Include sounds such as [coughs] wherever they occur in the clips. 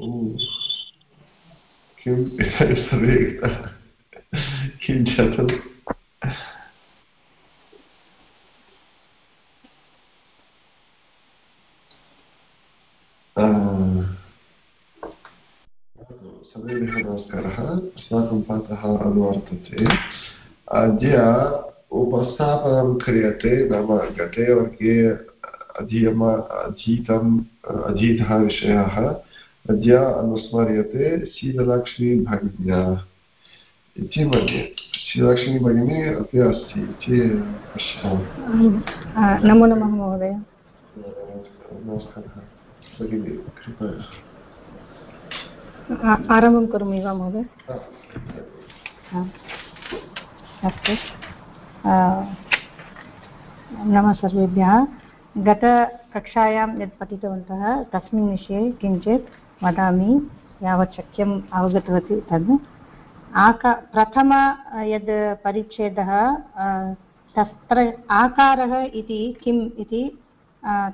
किं सर्वे किं जातम् सर्वेभ्यः नमस्कारः। अस्माकं पाठः अनुवर्तते। अद्य उपस्थापनं क्रियते, नाम गते वर्गे अधीयम अधीतम् अधीतः विषयः। अद्य अनुस्मर्यते शीललक्ष्मी भगिन्या। इति मन्ये। शीललक्ष्मी भगिनी अपि अस्ति इति पश्यामः। नमो नमः महोदय। नमस्कारः। भगिनी कृपया। आरम्भं करोमि वा महोदय? अस्तु। नमः सर्वेभ्यः। गतकक्षायां यत् पठितवन्तः तस्मिन् विषये किञ्चित् वदामि, यावत् शक्यम् अवगतवती तद्। आका, प्रथम यद् परिच्छेदः तत्र आकारः इति किम् इति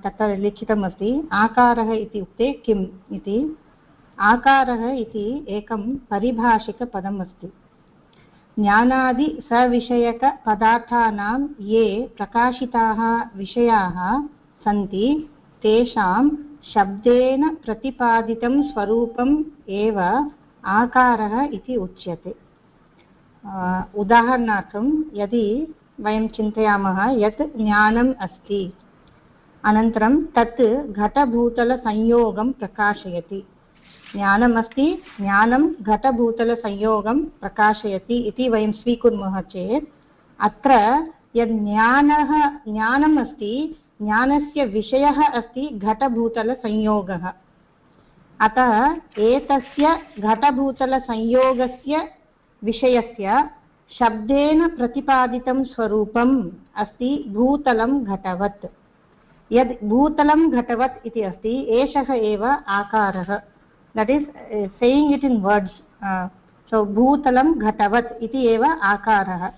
तत्र लिखितमस्ति। आकारः इत्युक्ते किम् इति। आकारः इति एकं परिभाषिकपदम् अस्ति। ज्ञानादिसविषयकपदार्थानां ये प्रकाशिताः विषयाः सन्ति, तेषां शब्देन प्रतिपादितं स्वरूपम् एव आकारः इति उच्यते। उदाहरणार्थं यदि वयं चिन्तयामः यत् ज्ञानम् अस्ति, अनन्तरं तत् घटभूतलसंयोगं प्रकाशयति। ज्ञानमस्ति, ज्ञानं घटभूतलसंयोगं प्रकाशयति इति वयं स्वीकुर्मः चेत्, अत्र यद् ज्ञानः, ज्ञानम् अस्ति ज्ञानस्य विषयः अस्ति घटभूतलसंयोगः। अतः एतस्य घटभूतलसंयोगस्य विषयस्य शब्देन प्रतिपादितं स्वरूपम् अस्ति भूतलं घटवत्। यद् भूतलं घटवत् इति अस्ति एषः एव आकारः। Uh, saying it in words uh, so bhutalam ghatavat iti eva akarah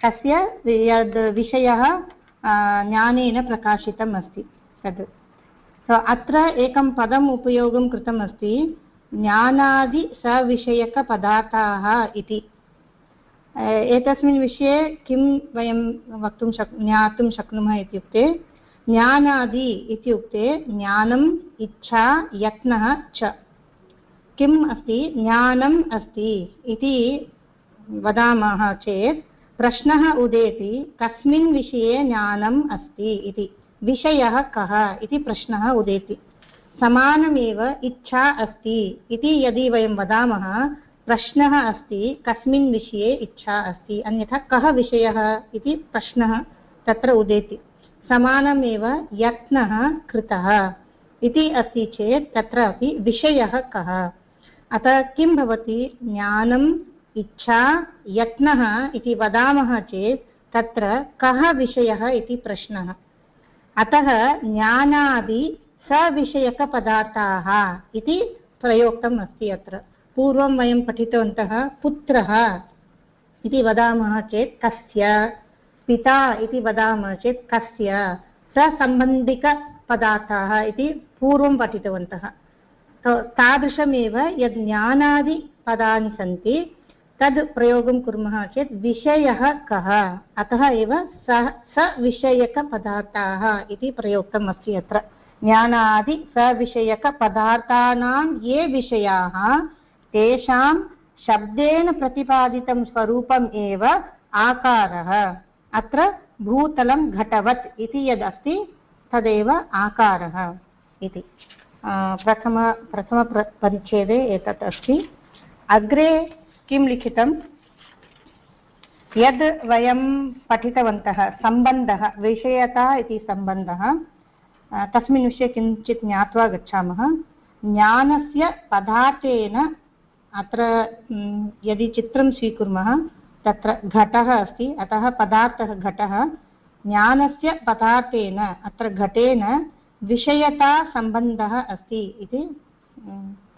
तस्य यद् विषयः ज्ञानेन प्रकाशितम् अस्ति तद् अत्र एकं पदम् उपयोगं कृतम् अस्ति ज्ञानादिसविषयकपदार्थाः इति एतस्मिन् विषये किं वयं वक्तुं शक् ज्ञातुं शक्नुमः इत्युक्ते ज्ञानादि इत्युक्ते ज्ञानम् इच्छा यत्नः च किम् अस्ति ज्ञानम् अस्ति इति वदामः चेत् प्रश्नः उदेति, कस्मिन् विषये ज्ञानम् अस्ति इति। विषयः कः इति प्रश्नः उदेति। समानमेव इच्छा अस्ति इति यदि वयं वदामः, प्रश्नः अस्ति, कस्मिन् विषये इच्छा अस्ति, अन्यथा कः विषयः इति प्रश्नः तत्र उदेति। समानमेव यत्नः कृतः इति अस्ति चेत् तत्र विषयः कः। अतः किं भवति? ज्ञानम् इच्छा यत्नः इति वदामः चेत् तत्र कः विषयः इति प्रश्नः। अतः ज्ञानादि सविषयकपदार्थाः इति प्रयोक्तम् अस्ति अत्र। पूर्वं वयं पठितवन्तः पुत्रः इति वदामः चेत् कस्य, पिता इति वदामः चेत् कस्य, ससम्बन्धिकपदार्थाः इति पूर्वं पठितवन्तः। तादृशमेव यद् ज्ञानादिपदानि सन्ति तद् प्रयोगं कुर्मः चेत् विषयः कः? अतः एव सः, सविषयकपदार्थाः इति प्रयोक्तम् अस्ति अत्र। ज्ञानादि सविषयकपदार्थानां ये विषयाः, तेषां शब्देन प्रतिपादितं स्वरूपम् एव आकारः। अत्र भूतलं घटवत् इति यदस्ति, तदेव आकारः इति। प्रथम प्रथमपरिच्छेदे एतत् अस्ति। अग्रे किं लिखितं? यद् वयं पठितवन्तः, सम्बन्धः, विषयता इति सम्बन्धः तस्मिन् विषये किञ्चित् ज्ञात्वा गच्छामः। ज्ञानस्य पदार्थेन अत्र यदि चित्रं स्वीकुर्मः, तत्र घटः अस्ति। अतः पदार्थः घटः। ज्ञानस्य पदार्थेन, अत्र घटेन विषयतासम्बन्धः अस्ति इति।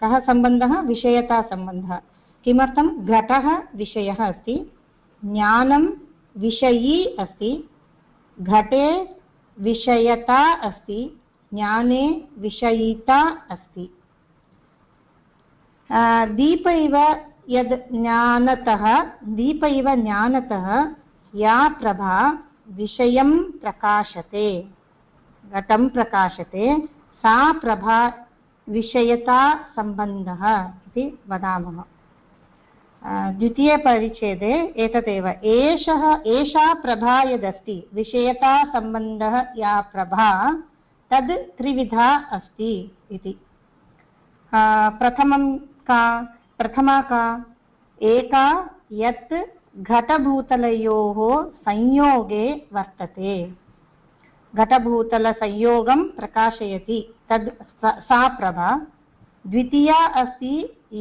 कः सम्बन्धः? विषयतासम्बन्धः किमर्थं घटः विषयः अस्ति? ज्ञानं विषयी अस्ति। घटे विषयता अस्ति। ज्ञाने विषयिता अस्ति। दीप इव यद् ज्ञानतः, दीप इव ज्ञानतः, या प्रभा विषयं प्रकाशते। घटं प्रकाशते। सा प्रभा विषयतासम्बन्धः इति वदामः। द्वितीयपरिच्छेदे एतदेव एषः एषा प्रभा यदस्ति विषयतासम्बन्धः या प्रभा तद् त्रिविधा अस्ति इति प्रथमं का प्रथमा का एका यत् घटभूतलयोः संयोगे वर्तते घटभूतलसंयोगं प्रकाशयति तद् सा प्रभा द्वितीया अस्ति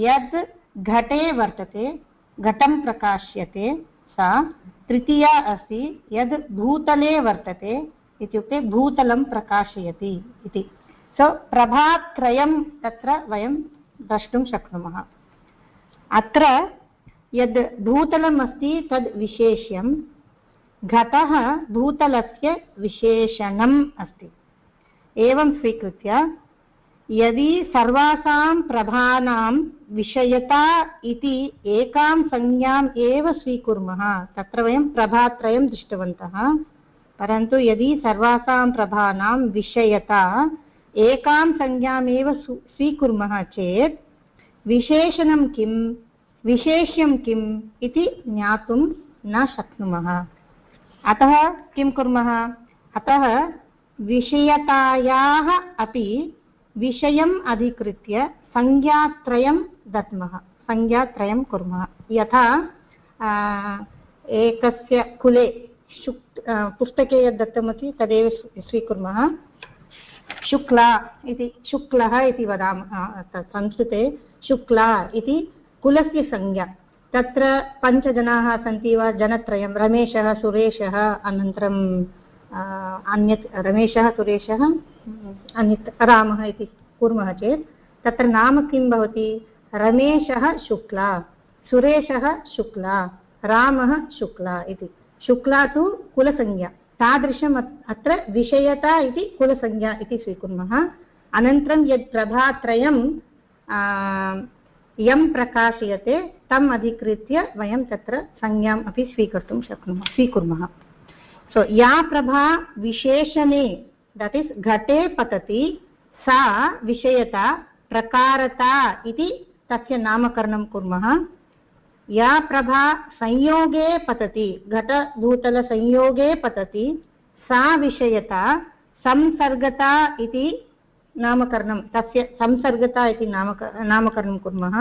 यद् घटे वर्तते घटं प्रकाश्यते सा तृतीया अस्ति यद् भूतले वर्तते इत्युक्ते भूतलं प्रकाशयति इति। सो so, प्रभात्रयं तत्र वयं द्रष्टुं शक्नुमः। अत्र यद् भूतलम् अस्ति तद् विशेष्यं घटः भूतलस्य विशेषणम् अस्ति। एवं स्वीकृत्य यदि सर्वासां प्रभानां विषयता इति एकां संज्ञाम् एव स्वीकुर्मः, तत्र वयं प्रभात्रयं दृष्टवन्तः। परन्तु यदि सर्वासां प्रभानां विषयता एकां संज्ञामेव स्वीकुर्मः चेत्, विशेषणं किं, विशेष्यं किम् इति ज्ञातुं न शक्नुमः। अतः किं कुर्मः? अतः विषयतायाः अपि विषयम् अधिकृत्य संज्ञात्रयं दद्मः। संज्ञात्रयं कुर्मः। यथा एकस्य कुले शुक् पुस्तके यद् दत्तमस्ति, तदेव स्वीकुर्मः। शुक्ला इति, शुक्लः इति वदामः संस्कृते शुक्ला इति कुलस्य संज्ञा। तत्र पञ्चजनाः सन्ति वा? जनत्रयं। रमेशः, सुरेशः, अनन्तरं अन्यत् रमेशः, सुरेशः, अन्यत् रामः इति कुर्मः चेत्, तत्र नाम किं भवति? रमेशः शुक्ला, सुरेशः शुक्ला, रामः शुक्ला इति। शुक्ला तु कुलसंज्ञा। तादृशम् अत्र विषयता इति कुलसंज्ञा इति स्वीकुर्मः। अनन्तरं यत् प्रभात्रयं यं प्रकाशयते, तम् अधिकृत्य वयं तत्र संज्ञाम् अपि स्वीकर्तुं शक्नुमः, स्वीकुर्मः। सो या प्रभा विशेषणे दट् इस् घटे पतति सा विषयता प्रकारता इति तस्य नामकरणं कुर्मः या प्रभा संयोगे पतति घटभूतलसंयोगे पतति सा विषयता संसर्गता इति नामकरणं तस्य संसर्गता इति नामक नामकरणं कुर्मः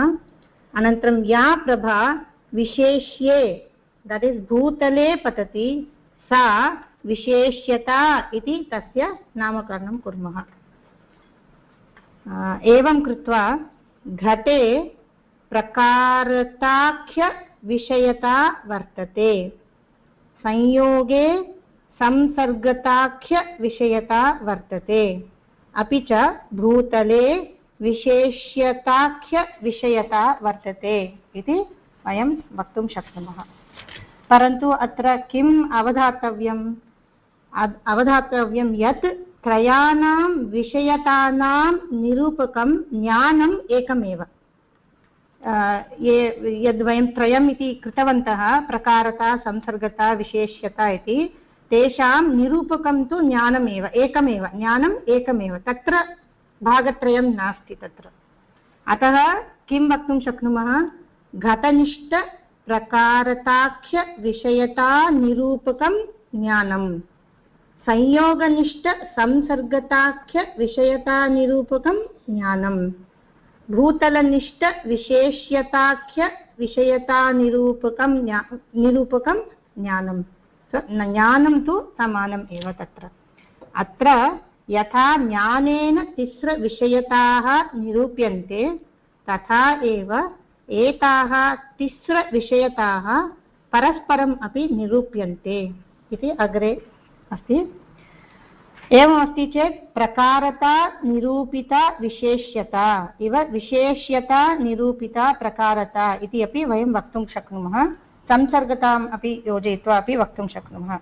अनन्तरं या प्रभा विशेष्ये दट् इस् भूतले पतति सा विशेष्यता इति तस्य नामकरणं कुर्मः। एवं कृत्वा घटे प्रकारताख्यविषयता वर्तते। संयोगे संसर्गताख्यविषयता वर्तते। अपि च भूतले विशेष्यताख्यविषयता वर्तते इति वयं वक्तुं शक्नुमः। परन्तु अत्र किम् अवधातव्यम्? अवधातव्यं यत् त्रयाणां विषयतानां निरूपकं ज्ञानम् एकमेव। ये, यद् वयं त्रयम् इति कृतवन्तः, प्रकारता संसर्गता विशेष्यता इति, तेषां निरूपकं तु ज्ञानमेव, एकमेव, ज्ञानम् एकमेव। तत्र भागत्रयं नास्ति तत्र। अतः किं वक्तुं शक्नुमः? घटनिष्ठ प्रकारताख्यविषयतानिरूपकं ज्ञानम् संयोगनिष्ठसंसर्गताख्यविषयतानिरूपकं ज्ञानम् भूतलनिष्ठविशेष्यताख्यविषयतानिरूपकं निरूपकं ज्ञानं। ज्ञानं। तु समानम् एव तत्र। अत्र यथा ज्ञानेन तिस्रविषयताः निरूप्यन्ते, तथा एव एताः तिस्रविषयताः परस्परम् अपि निरूप्यन्ते इति अग्रे अस्ति। एवमस्ति चेत् प्रकारता निरूपिता विशेष्यता। इव विशेष्यता निरूपिता प्रकारता इति अपि वयं वक्तुं शक्नुमः। संसर्गताम् अपि योजयित्वा अपि वक्तुं शक्नुमः।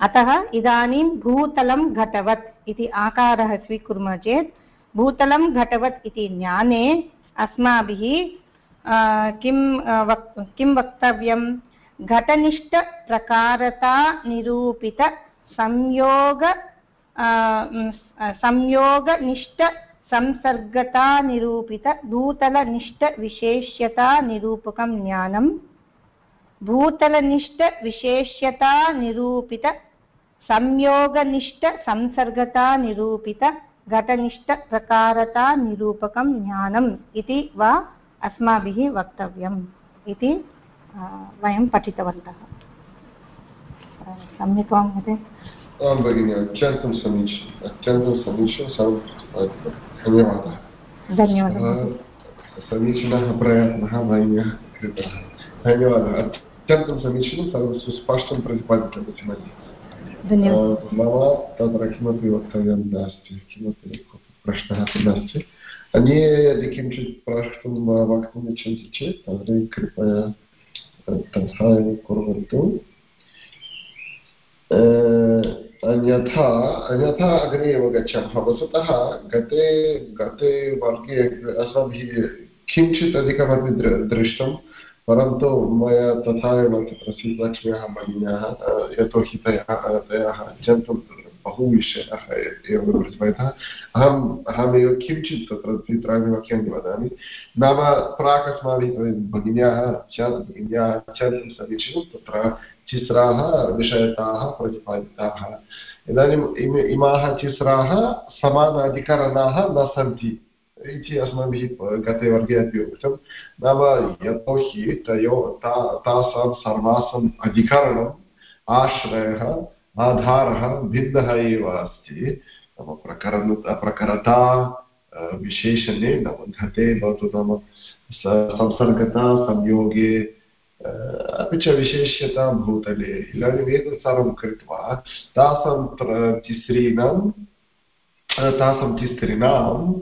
अतः इदानीं भूतलं घटवत् इति आकारः स्वीकुर्मः चेत्, भूतलं घटवत् इति ज्ञाने अस्माभिः किं वक् किं वक्तव्यं घटनिष्ठप्रकारतानिरूपितसंयोग संयोगनिष्ठसंसर्गतानिरूपितभूतलनिष्ठविशेष्यतानिरूपकं ज्ञानं भूतलनिष्ठविशेष्यतानिरूपित संयोगनिष्ठसंसर्गतानिरूपित घटनिष्ठप्रकारतानिरूपकं ज्ञानम् इति वा अस्माभिः वक्तव्यम् इति वयं पठितवन्तः। सम्यक् वा महोदय? आं भगिनि अत्यन्तं समीचीनम् अत्यन्तं समीचीनं धन्यवादः। धन्यवादः। समीचीनः प्रयत्नः भगिन्यः कृतः। धन्यवादः। अत्यन्तं समीचीनं सर्वं सुस्पष्टं मम तत्र किमपि वक्तव्यं नास्ति किमपि प्रश्नः नास्ति। अन्ये यदि किञ्चित् प्रष्टुं वक्तुम् इच्छन्ति चेत् तर्हि कृपया तथा एव कुर्वन्तु अन्यथा अन्यथा अग्रे एव गच्छामः वस्तुतः गते गते वर्गे अस्माभिः किञ्चित् अधिकमपि दृष्टं परन्तु मया तथा एव तत्र श्रीलक्ष्म्याः भगिन्याः यतोहि तया अत्यन्तं बहु विषयाः एवं प्रतिपादितः अहम् अहमेव किञ्चित् तत्र चित्राणि वाक्यानि वदामि नाम प्राक् अस्माभिः भगिन्याः भगिन्याः अत्यन्तं समीचीनं तत्र चित्राः विषयताः प्रतिपादिताः इदानीम् इमाः चित्राः समानाधिकरणाः न सन्ति इति अस्माभिः गते वर्गे अपि उक्तं नाम यतोहि तयो ता तासां सर्वासाम् अधिकरणम् आश्रयः आधारः भिन्नः एव अस्ति। नाम प्रकरण, प्रकरता विशेषणे नाम घटे भवतु नाम संसर्गता, संयोगे अपि च विशेष्यता भूतले। इदानीम् एतत् सर्वं कृत्वा तासां तिस्रीणां तासां तिस्त्रीणाम्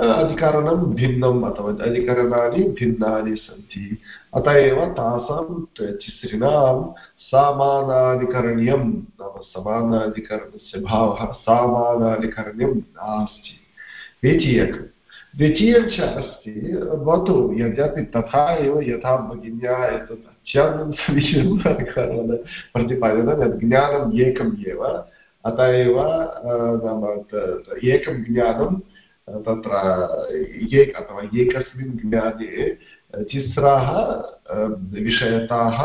अधिकरणं भिन्नम् अथवा अधिकरणानि भिन्नानि सन्ति। अत एव तासां तिस्रिणां समानाधिकरण्यं। नाम समानाधिकरणस्य भावः समानाधिकरण्यं नास्ति। एकं द्वितीयं च अस्ति, भवतु यद्यपि तथा एव यथा भगिन्या एतत् अत्यन्तं समीचीनं [laughs] प्रतिपादितं यत् ज्ञानम् एकम् एव। अत एव नाम एकं ज्ञानं तत्र एक अथवा एकस्मिन् ज्ञाने तिस्राः विषयताः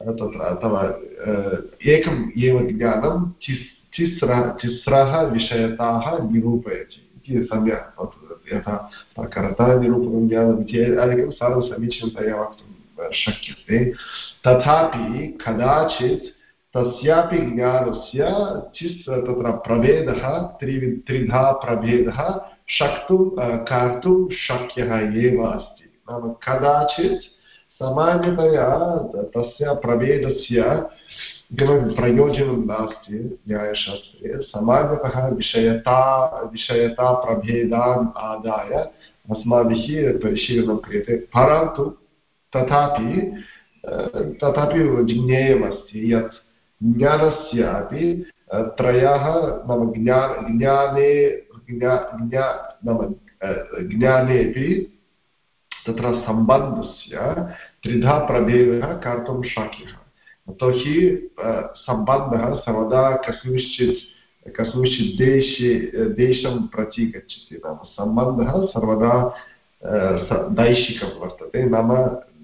तत्र अथवा एकम् एव ज्ञानं तिस्रः विषयताः निरूपयति इति सम्यक् यथा कर्तानिरूपकं ज्ञानं चेत् सर्वं समीचीनतया वक्तुं शक्यते। तथापि कदाचित् तस्यापि ज्ञानस्य चिस् तत्र प्रभेदः त्रि त्रिधा प्रभेदः शक्तुं कर्तुं शक्यः एव अस्ति। नाम कदाचित् सामान्यतया तस्य प्रभेदस्य प्रयोजनं नास्ति न्यायशास्त्रे। सामान्यतः विषयता, विषयताप्रभेदान् आदाय अस्माभिः परिशीलनं क्रियते। परन्तु तथापि तथापि ज्ञेयमस्ति यत् ज्ञानस्यापि त्रयः नाम ज्ञान, ज्ञाने नाम ज्ञानेपि तत्र सम्बन्धस्य त्रिधा प्रभेदः कर्तुं शक्यः। यतोहि सम्बन्धः सर्वदा कस्मिंश्चित् कस्मिंश्चित् देशे देशं प्रति गच्छति। नाम सम्बन्धः सर्वदा दैशिकं वर्तते। नाम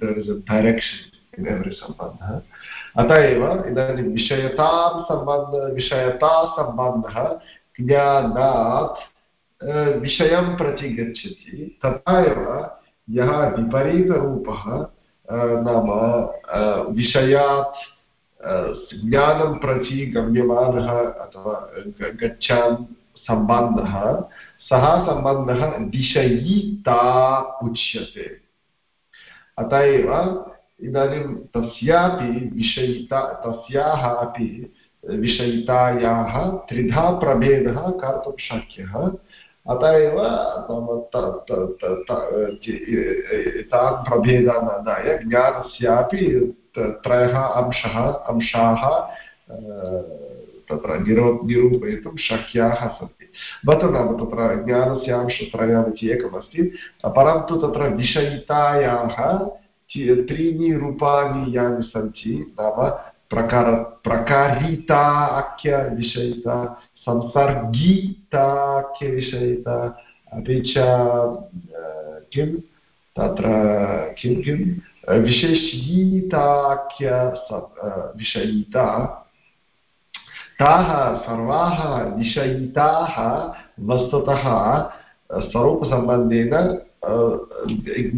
there is a direction in every सम्बन्धः। एव, इदानीं विषयतां सम्बन्ध, विषयतासम्बन्धः ज्ञानात् विषयं प्रति गच्छति तथा एव यः विपरीतरूपः नाम विषयात् ज्ञानं प्रति गम्यमानः अथवा गच्छान् सम्बन्धः, सः सम्बन्धः विषयिता उच्यते। अत एव इदानीं तस्यापि विषयिता, तस्याः अपि विषयितायाः त्रिधा प्रभेदः कर्तुं शक्यः। अत एव तान् प्रभेदान् आदाय ज्ञानस्यापि त्रयः अंशः, अंशाः तत्र निरो, निरूपयितुं शक्याः सन्ति। भवतु नाम तत्र ज्ञानस्य अंशत्रयानि एकमस्ति, परन्तु तत्र विषयितायाः त्रीणि रूपाणि यानि सन्ति, नाम प्रकार प्रकारिताख्यविषयिता संसर्गिताख्यविषयिता अपि च किं तत्र किं किं विशेषीताख्य विषयिता ताः सर्वाः विषयिताः वस्तुतः स्वरूपसम्बन्धेन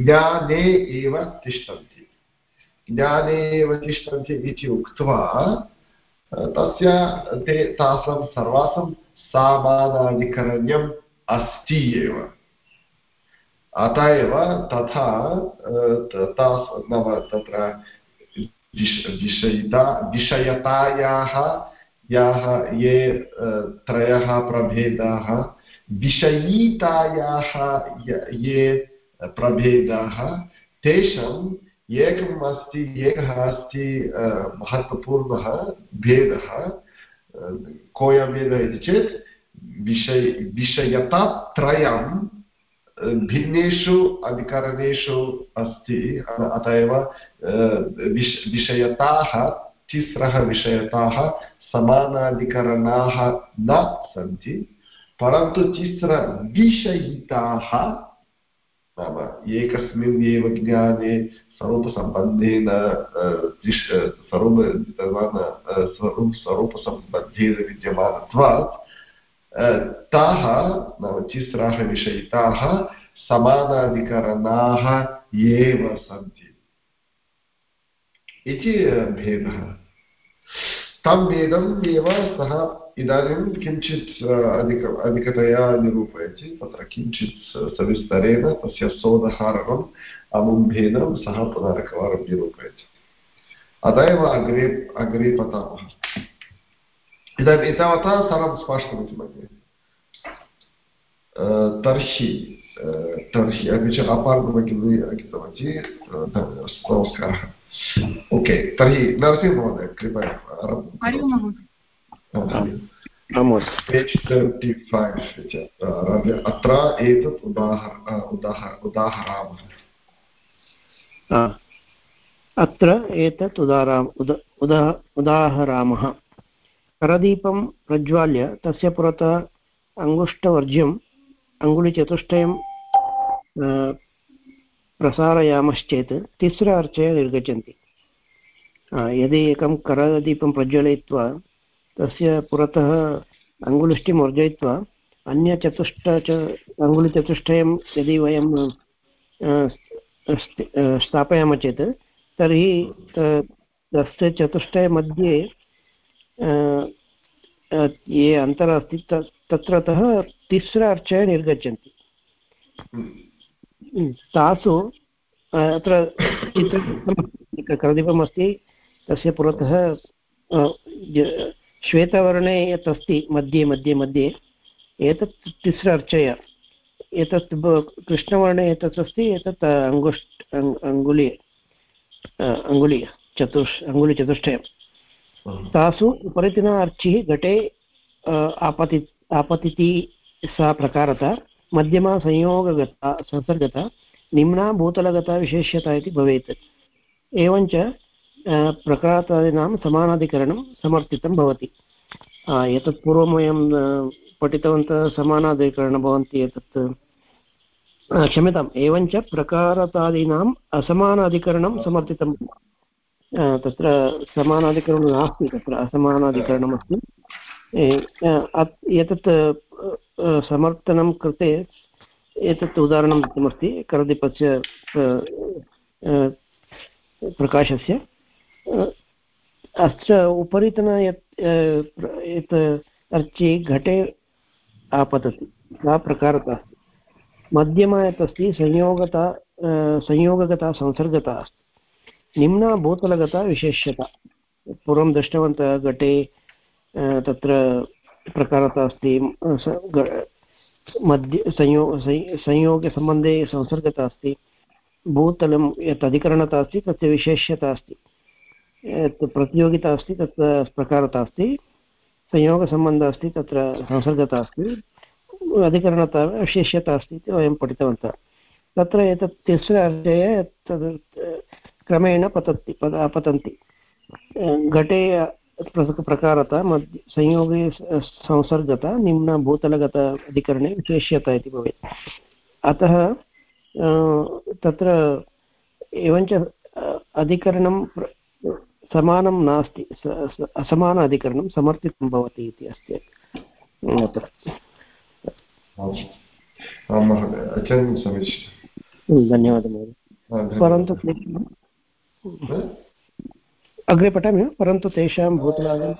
ज्ञाने एव तिष्ठन्ति ज्ञाने एव तिष्ठन्ति इति उक्त्वा तस्य ते तासां सर्वासां सामानाधिकरण्यम् अस्ति एव। अत एव तथा नाम तत्र विषयिता विषयतायाः याः, ये त्रयः प्रभेदाः विषयितायाः ये प्रभेदाः तेषाम् एकम् अस्ति एकः अस्ति महत्त्वपूर्णः भेदः कोऽयं भेदः इति चेत् विषय, विषयतात्रयं भिन्नेषु अधिकरणेषु अस्ति। अत एव विष, विषयताः, तिस्रः विषयताः समानाधिकरणाः न सन्ति, परन्तु तिस्रविषयिताः नाम एकस्मिन् एव ज्ञाने स्वरूपसम्बन्धेन स्वरूप स्वरूप, स्वरूपसम्बन्धेन विद्यमानत्वात् ताः नाम तिस्राः विषयिताः समानाधिकरणाः एव सन्ति। इति भेदः। तं भेदम् एव सः इदानीं किञ्चित् अधिक, अधिकतया निरूपयति, तत्र किञ्चित् सविस्तरेण तस्य सोदहारणम् अमुम्भेन सः पुनरेकवारं निरूपयति। अत एव अग्रे अग्रे पतामः इदानीम् एतावता सर्वं स्पष्टमिति मन्ये। तर्हि तर्हि, अपि च अपार्गमः किं लिखितवती नमस्कारः। ओके, तर्हि नरसिंहमहोदय, कृपया अत्र एतत् उदाहर उदाहरामः अत्र एतत् उदारा उदा उदाहरामः करदीपं प्रज्वाल्य तस्य पुरतः अङ्गुष्ठवर्ज्यम् अङ्गुलिचतुष्टयं प्रसारयामश्चेत् तिस्र अर्चय निर्गच्छन्ति यदि एकं करदीपं प्रज्वलयित्वा तस्य पुरतः अङ्गुलिष्टिम् अर्जयित्वा अन्यचतुष्ट च अङ्गुलिचतुष्टयं यदि वयं स्थापयामः चेत् तर्हि तस्य चतुष्टयमध्ये ये अन्तरः अस्ति तत्रतः तिस्र अर्चय निर्गच्छन्ति। तासु अत्र करदीपम् अस्ति तस्य पुरतः श्वेतवर्णे यत् अस्ति मध्ये मध्ये मध्ये एतत् तिस्र अर्चय एतत् कृष्णवर्णे एतत् अस्ति एतत् अङ्गुष् अङ्गुलि अङ्गुलि चतुष् अङ्गुलिचतुष्टयं तासु उपरितना अर्चिः घटे आपति आपतिति सा प्रकारता मध्यमा संयोगगता संसर्गता निम्ना भूतलगता विशेष्यता इति भवेत्। एवञ्च प्रकारादीनां समानाधिकरणं समर्थितं भवति. एतत् पूर्वं वयं पठितवन्तः समानाधिकरणं भवन्ति एतत्. क्षम्यताम्, एवञ्च प्रकारतादीनाम् असमानाधिकरणं समर्थितं. तत्र समानाधिकरणं नास्ति, तत्र असमानाधिकरणमस्ति. एतत् समर्थनं कृते एतत् उदाहरणं दत्तमस्ति, करदीपस्य प्रकाशस्य. अस्य उपरितन यत् यत् अर्चि घटे आपतति, सा प्रकारता अस्ति। मध्यमा यत् अस्ति, संयोगता संयोगगता, संसर्गता अस्ति। निम्ना भूतलगता विशेष्यता। पूर्वं दृष्टवन्तः घटे तत्र प्रकारता अस्ति मध्ये, संयो संयोगसम्बन्धे संसर्गता अस्ति। भूतलं यत् अधिकरणता अस्ति, तस्य विशेष्यता अस्ति। प्रतियोगिता अस्ति तत्र प्रकारता अस्ति। संयोगसम्बन्धः अस्ति, तत्र संसर्गता अस्ति। अधिकरणता, विशेष्यता अस्ति इति वयं पठितवन्तः। तत्र एतत् तिस्र अर्जये तद् क्रमेण पतति पद पतन्ति। घटे प्रकारता, मध्ये संयोगे संसर्गता, निम्नभूतलगत अधिकरणे विशेष्यता इति भवेत्। अतः तत्र एवञ्च अधिकरणं समानं नास्ति असमान अधिकरणं समर्थितं भवति इति अस्ति। अत्र धन्यवादः महोदय। परन्तु अग्रे पठामि परन्तु तेषां भूतलादि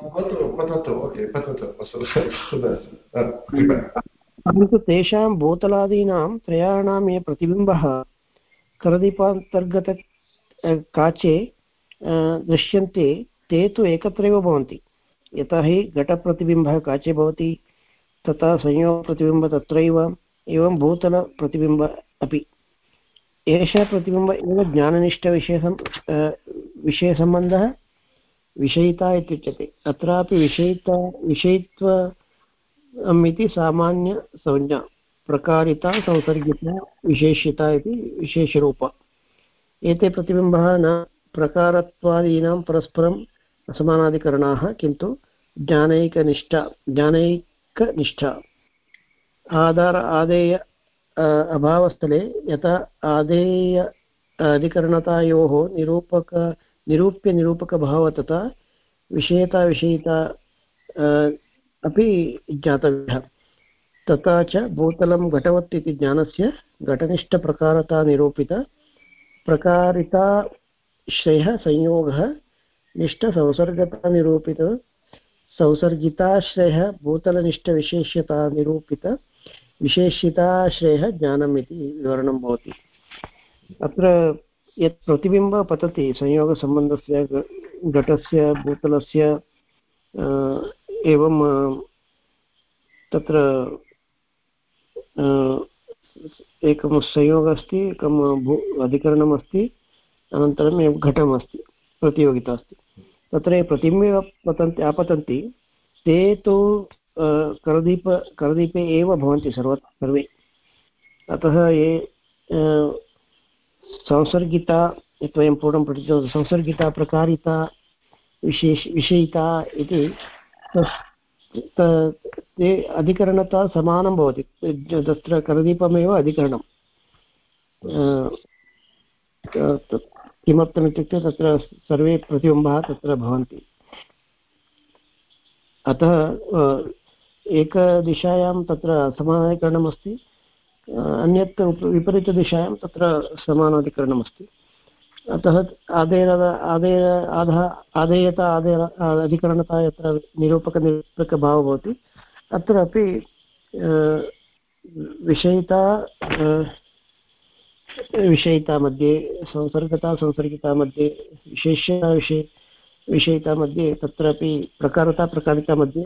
परन्तु तेषां भूतलादीनां त्रयाणां ये प्रतिबिम्बः करदीपान्तर्गत काचे दृश्यन्ते, ते तु एकत्रैव भवन्ति। यतो हि घटप्रतिबिम्बः काचे भवति, तथा संयोगप्रतिबिम्बः तत्रैव, एवं भूतलप्रतिबिम्ब अपि। एषः प्रतिबिम्ब एव ज्ञाननिष्ठविषयसम् विषयसम्बन्धः विषयिता इत्युच्यते। अत्रापि विषयिता विषयित्वम् इति सामान्यसंज्ञा, प्रकारिता, संसर्गिता विशेष्यता इति विशेषरूप। एते प्रतिबिम्बः न प्रकारत्वादीनां परस्परम् असमानाधिकरणाः, किन्तु ज्ञानैकनिष्ठा ज्ञानैकनिष्ठा। आधार, आदेय अभावस्थले यथा आदेय अधिकरणतायोः निरूपक निरूप्यनिरूपकभावः तथा विषयताविषयिता अपि ज्ञातव्यः। तथा च भूतलं घटवत् इति ज्ञानस्य घटनिष्ठप्रकारता प्रकारिताश्रयः संयोगः निष्ठसंसर्गता निरूपित संसर्गिताश्रयः भूतलनिष्ठविशेष्यता निरूपित विशेषिताश्रयः ज्ञानम् इति विवरणं भवति। अत्र यत् प्रतिबिम्ब पतति संयोगसम्बन्धस्य घटस्य, भूतलस्य एवं तत्र एकं संयोगः अस्ति एकं भू अधिकरणम् अस्ति अनन्तरम् एवं घटम् अस्ति, प्रतियोगिता अस्ति। तत्र प्रतिबिम्बे पतन्ति, आपतन्ति, ते तु करदीप, करदीपे एव भवन्ति सर्व सर्वे। अतः ये संसर्गिता, यत् वयं पूर्वं पठितवन्तः, संसर्गिता, प्रकारिता, विशेष, विषयिता इति ते अधिकरणता समानं भवति। तत्र करदीपमेव अधिकरणं किमर्थमित्युक्ते तत्र सर्वे प्रतिबिम्बाः तत्र भवन्ति। अतः एकदिशायां तत्र समानाधिकरणमस्ति अन्यत् विपरीतदिशायां तत्र समानाधिकरणमस्ति। अतः आदेय आदेय आधः, आदेयता आदेय अधिकरणता यत्र निरूपकनिरूपकभावः भवति। अत्र अपि विषयिता विषयिता मध्ये संसर्गता संसर्गिता मध्ये विशेषता विषय विषयिता मध्ये तत्रापि प्रकारता प्रकारिता मध्ये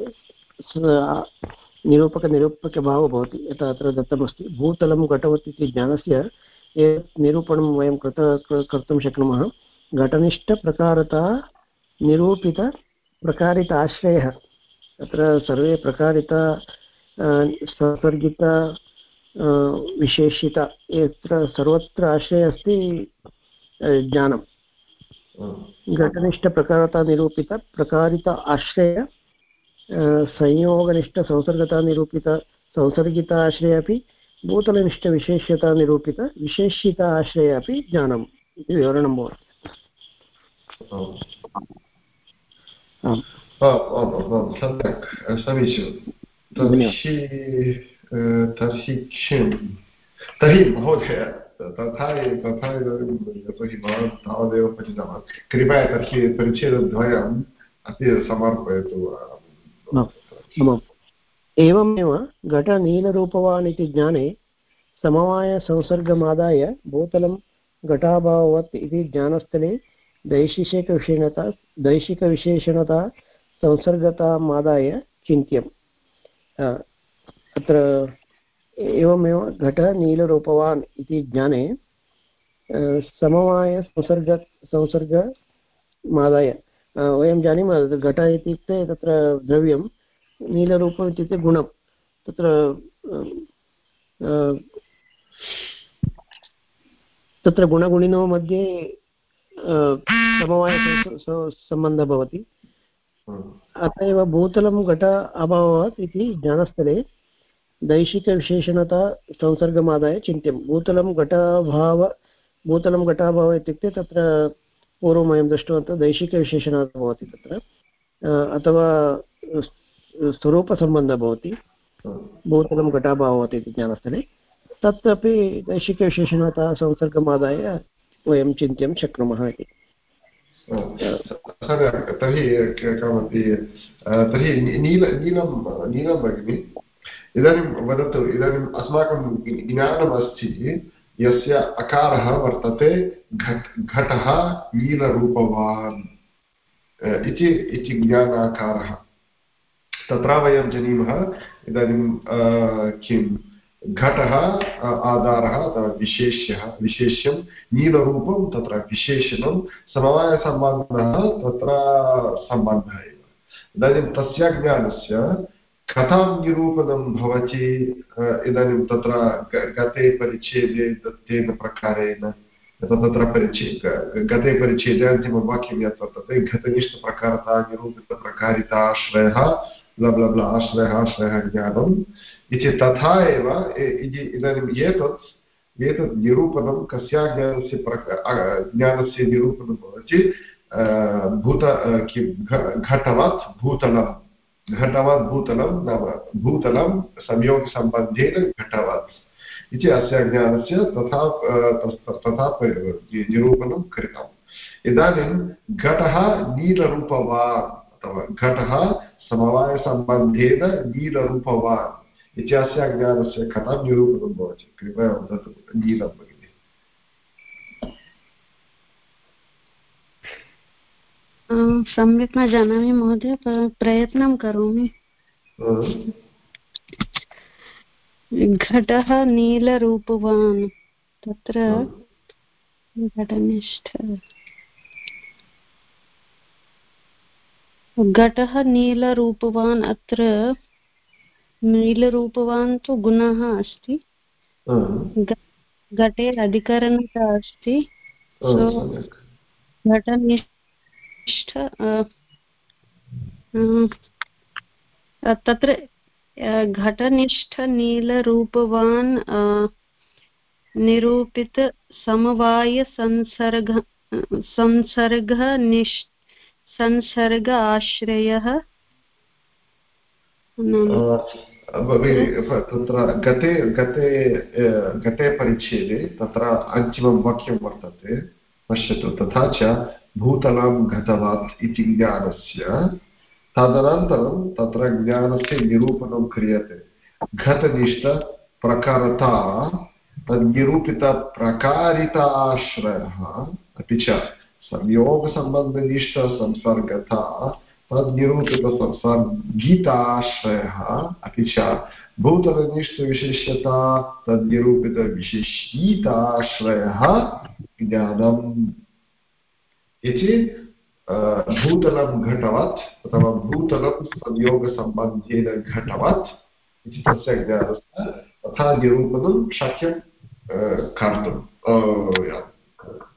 निरूपकनिरूपकभावो भवति, यथा अत्र दत्तमस्ति। भूतलं घटवत् इति ज्ञानस्य एतत् निरूपणं वयं कृत कर्तुं शक्नुमः। घटनिष्ठप्रकारता निरूपितप्रकारित आश्रयः। तत्र सर्वे प्रकारिता ससर्गिता विशेषिता। यत्र सर्वत्र आश्रयः अस्ति ज्ञानं घटनिष्ठप्रकारता आश्रय संयोगनिष्ठसंसर्गता निरूपित संसर्गिता आश्रय अपि भूतलनिष्ठविशेष्यता निरूपित आश्रय अपि ज्ञानम् इति विवरणं भवति। सम्यक् समीचीनं। तर्हि तर्हि किं तर्हि महोदय तथा तथा यतोहि भवान् तावदेव पठितवान् कृपया तर्हि परिच्छेदद्वयम् अपि समर्पयतु एवमेव घटनीलरूपवान् इति ज्ञाने समवायसंसर्गमादाय भूतलं घटाभाववत् इति ज्ञानस्थले दैशिकविषयणता दैशिकविशेषणता संसर्गतामादाय चिन्त्यम् अत्र एवमेव घटः नीलरूपवान् इति ज्ञाने समवायसंसर्ग संसर्गमादाय वयं जानीमः घट इत्युक्ते तत्र द्रव्यं नीलरूपम् इत्युक्ते गुणं। तत्र तत्र गुणगुणिनो मध्ये समवायसम्बन्धः भवति। अत एव भूतलं घट अभावात् इति ज्ञानस्थले दैशिकविशेषणता संसर्गमादाय चिन्त्यं भूतलं घटाभाव भूतलं घटाभावः इत्युक्ते तत्र पूर्वं वयं दृष्टवन्तः दैशिकविशेषणः भवति तत्र अथवा स्वरूपसम्बन्धः भवति भूतलं घटाभावः इति ज्ञानस्थले तत्रापि दैशिकविशेषणतः संसर्गमादाय वयं चिन्त्यं शक्नुमः इति तर्हि तर्हि नील नीलं नीलं भगिनि इदानीं वदतु इदानीम् अस्माकं ज्ञानमस्ति, यस्य अकारः वर्तते घट्, घटः नीलरूपवान् इति इति ज्ञानाकारः। तत्र वयं जानीमः, इदानीं किं? घटः आधारः, अथवा विशेष्यः, विशेष्यं, नीलरूपं, तत्र विशेषणं, समवायसम्बन्धः, तत्र सम्बन्धः एव। इदानीं तस्य ज्ञानस्य कथां निरूपणं भवति? इदानीं तत्र गते परिच्छेदे तेन प्रकारेण, तत्र परिच्छेद गते परिच्छेदे अन्तिमं वाक्यं यत् वर्तते घटनिष्ठप्रकारता निरूपितप्रकारिताश्रयः लब्लब्ल आश्रयः आश्रयः ज्ञानम् इति तथा एव इदानीम् एतत् एतत् निरूपणं कस्या ज्ञानस्य ज्ञानस्य निरूपणं भवति भूत किं घटवत् भूतलं घटवत् भूतलं नाम भूतलं संयोगसम्बन्धेन घटवत् इति अस्य ज्ञानस्य तथा तथा निरूपणं कृतम्। इदानीं घटः नीलरूपवान्, अथवा घटः समवायसम्बन्धेन नीलरूपवान्। इत्यस्य ज्ञानस्य कथं निरूपणं भवति? कृपया वदतु, नीलं भगिनि। सम्यक् न जानामि महोदय प्रयत्नं करोमि। घटः नीलरूपवान्। तत्र घटनिष्ठ। घटः नीलरूपवान् अत्र नीलरूपवान् तु गुणः अस्ति। घटे अधिकरणता अस्ति। घटनिष्ठ तत्र घटनिष्ठनीलरूपवान् निरूपितसमवायसंसर्ग संसर्गनिष् संसर्ग आश्रयः तत्र गते गते गते परिच्छेदे तत्र अन्तिमं वाक्यं वर्तते, पश्यतु तथा च भूतलं गतवत् इति ज्ञानस्य। तदनन्तरं तत्र ज्ञानस्य निरूपणं क्रियते। घटनिष्ठप्रकारता तद्निरूपितप्रकारिताश्रयः अपि च संयोगसम्बन्धनिष्ठसंसर्गता तद्निरूपितसंसर्गिताश्रयः अपि च। भूतलनिष्ठविशेष्यता तद्निरूपितविशेषीताश्रयः ज्ञानम्। इति भूतलं घटवत् अथवा भूतलं संयोगसम्बन्धेन घटवत् इति तस्य ज्ञानस्य तथा निरूपणं शक्यं कर्तुं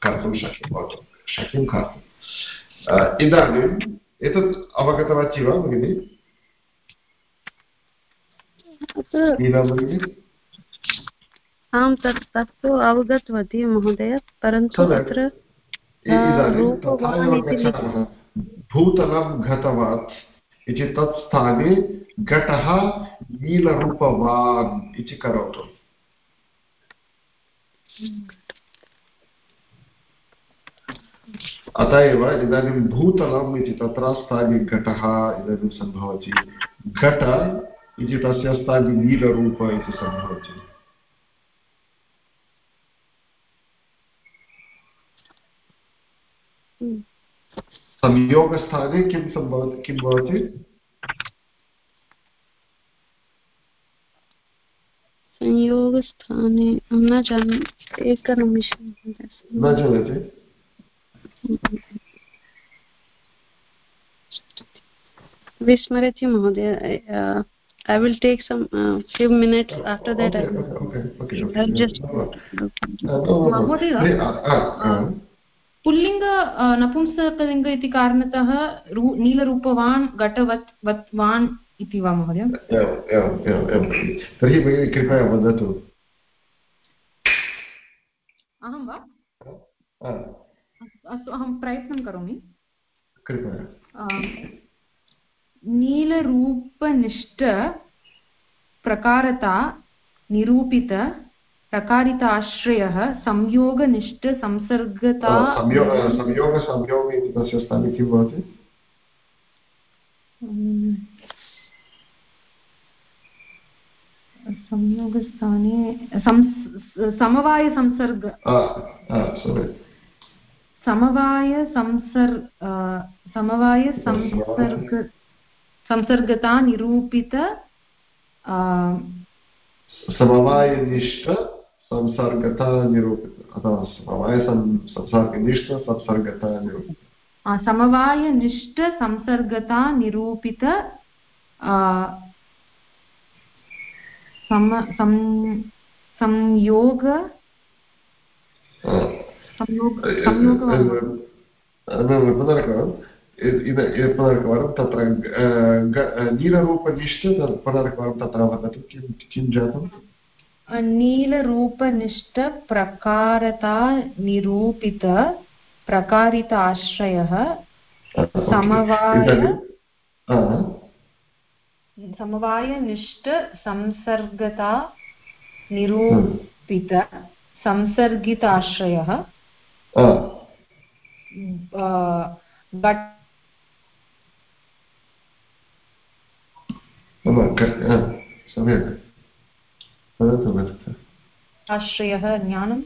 कर्तुं शक्यं शक्यं कर्तुम् इदानीम् एतत् अवगतवती वा भगिनि? आं तत् तत्तु अवगतवती महोदय परन्तु तत्र भूतलं गतवत् इति तत् स्थाने घटः नीलरूपवान् इति करोतु। अत एव इदानीं भूतलम् इति तत्र स्थाने घटः इदानीं सम्भवति। घट इति तस्य स्थाने नीलरूप इति सम्भवति। संयोगस्थाने किं सम्भवति किं भवति संयोगस्थाने न जानामि एकनिमिषं न जानाति विस्मरति महोदय I will take some uh, few minutes after that. Okay, I will, okay, okay, okay, okay. just. महोदय पुल्लिङ्ग नपुंसकलिङ्ग इति कारणतः रू नीलरूपवान् घटवत् वत् वान् इति वा महोदय? तर्हि भगिनि कृपया वदतु। अहं वा? अस्तु अहं प्रयत्नं करोमि। कृपया। नीलरूपनिष्ठ प्रकारता निरूपित प्रकारिताश्रयः संयोगनिष्ठ संसर्गता संयोगसंयोग इति तस्य स्थाने किं भवति? संयोगस्थाने समवायसंसर्ग समवायसंसर् समवायसंसर्ग संसर्गता निरूपित समवायनिष्ठ संसर्गता निरूपित अथवा समवायसंसर्गनिष्ठ संसर्गता निरूपित समवायनिष्ठ संसर्गता निरूपित संयोग पुनरेकवारं तत्र नीलरूपनिष्ठ पुनरेकवारं तत्र वदतु किं किं जातम् नीलरूपनिष्ठप्रकारता निरूपित प्रकारित आश्रयः समवाय समवायनिष्ठ संसर्गता निरूपित संसर्गिताश्रयः सम्यक् वदतु वदतु आश्रयः ज्ञानं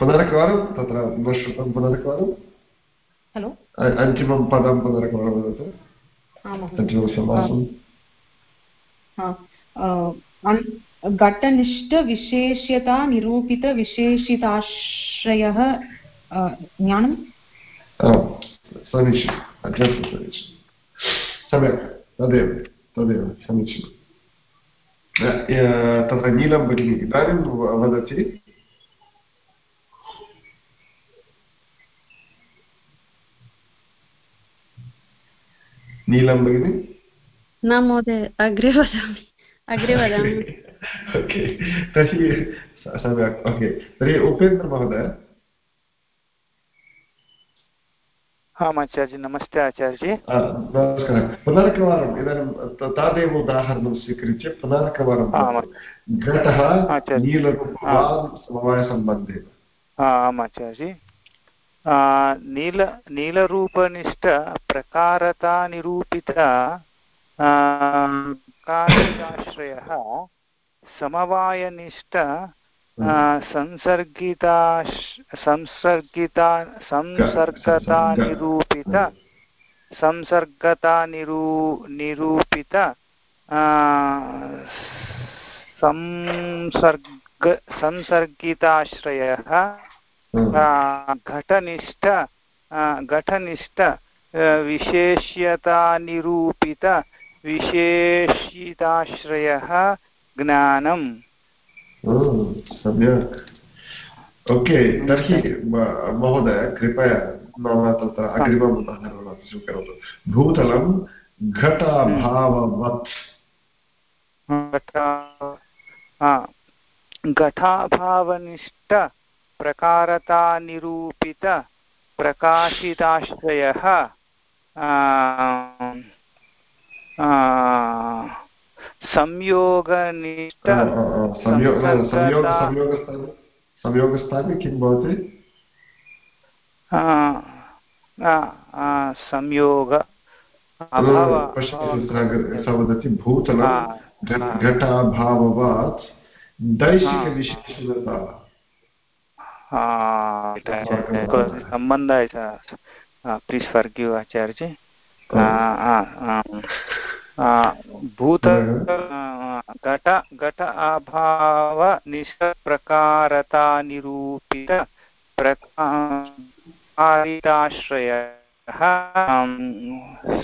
पुनरेकवारं तत्र न श्रुतं पुनरेकवारं हलो अन्तिमं पदं पुनरेकवारं वदतु। अन्तिमं घटनिष्ठविशेष्यता निरूपितविशेषिताश्रयः ज्ञानं समीचीनं सम्यक्। तदेव। तदेव। समीचीनं तत्र नीलं भगिनी इदानीं वदति नीलं भगिनि न महोदय अग्रे वदामि अग्रे वदामि ओके तर्हि सम्यक् ओके तर्हि उपेन्द्रमहोदय आम् आचार्य नमस्ते आचार्यजी नमस्कारः। पुनरेकवारम् इदानीं तादेव उदाहरणं स्वीकृत्य पुनरेकवारं घटः समवायसम्बन्धे। आम् आचार्यजी नील नीलरूपनिष्ठ प्रकारतानिरूपित समवायनिष्ठ संसर्गिता संसर्गिता संसर्गतानिरूपित संसर्गतानिरू निरूपित संसर्ग संसर्गिताश्रयः घटनिष्ठ घटनिष्ठ विशेष्यतानिरूपित विशेषिताश्रयः ज्ञानम् सम्यक् ओके तर्हि महोदय कृपया मम तत्र अग्रिमम् उदाहरणं स्वीकरोतु भूतलं घटाभाववत् घटाभावनिष्ठ प्रकारतानिरूपित प्रकाशिताश्रयः संयोगनिष्ठ संयोगस्थाने किं भवति? संयोग वदति भूतलं। घटाभाववात्। दैशिकविशेषणता सम्बन्ध प्लीस् फर्गिव् आचार्य भूत घट घट अभाव निष्प्रकारतानिरूपित प्रकारिताश्रयः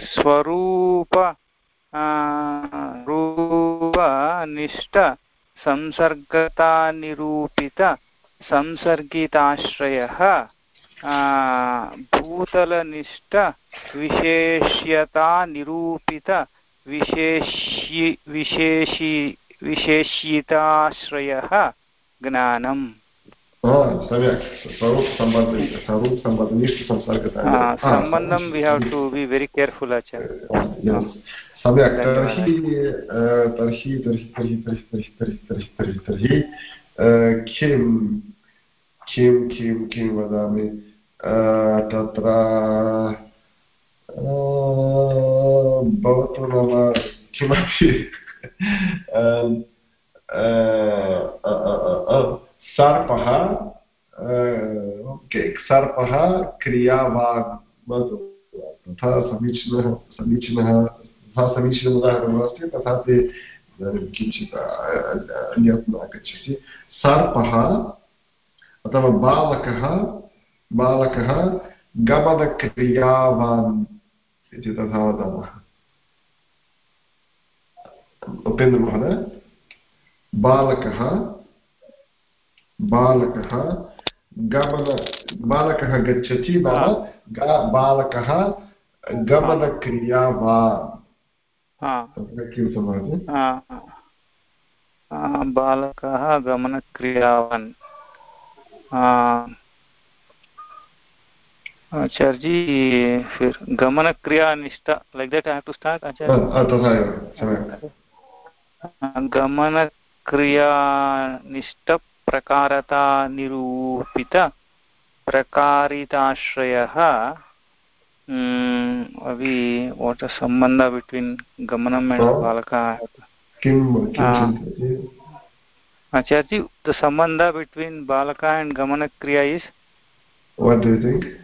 स्वरूप रूपनिष्ठ संसर्गतानिरूपित संसर्गिताश्रयः भूतलनिष्ठ विशेष्यतानिरूपित विशेष्यि विशेषि विशेष्यिताश्रयः ज्ञानम्। स्वरूपसम्बन्धनिष्ठसंसर्गता we have to be very careful acharya सम्यक्। तर्हि तर्हि तर्हि तर्हि तर्हि तर्हि तर्हि तर्हि तर्हि किं किं किं किं वदामि? तत्र भवतु नाम किमपि सर्पः सर्पः क्रियावान् भवतु तथा समीचीनः समीचीनः तथा समीचीनम् उदाहरणम् अस्ति तथा किञ्चित् अन्यत् आगच्छति सर्पः अथवा बालकः बालकः गमनक्रियावान् इति तथा वदामः उपेन्द्रमहोदय बालकः बालकः गमन बालकः गच्छति नाम बालकः गमनक्रिया वा। किं समाजे बालकः गमनक्रियावान्। आचार्य जी फिर गमन क्रिया निष्ठा like that I have to start आचार्य तथा एव गमन क्रिया निष्ठ प्रकारता निरूपित प्रकारिताश्रयः। अभी वाट् सम्बन्ध बिट्वीन् गमनम् एण्ड् बालकः Acharya, the sambandha between balaka and gamana kriya is? What do you think?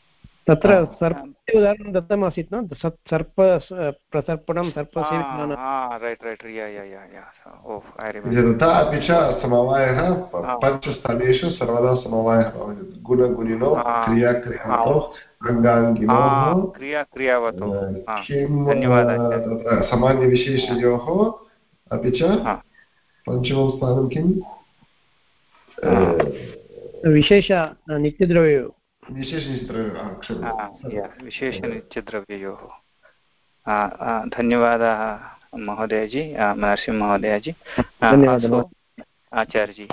तत्र सर्पस्य उदाहरणं दत्तमासीत् न? सर्प प्रसर्पणं सर्पस्य अपि च समवायः पञ्चस्थलेषु सर्वदा समवायः भवति। गुणगुणिनो क्रियाक्रियातो अङ्गाङ्गिनोः क्रियाक्रियावतो। किं तत्र सामान्यविशेषयोः अपि च पञ्चमं स्थानं किं विशेष नित्यद्रव्ययो। विशेषनित्यद्रव्ययोः धन्यवादाः। महोदयजी नरसिंहमहोदयजी आचार्यजी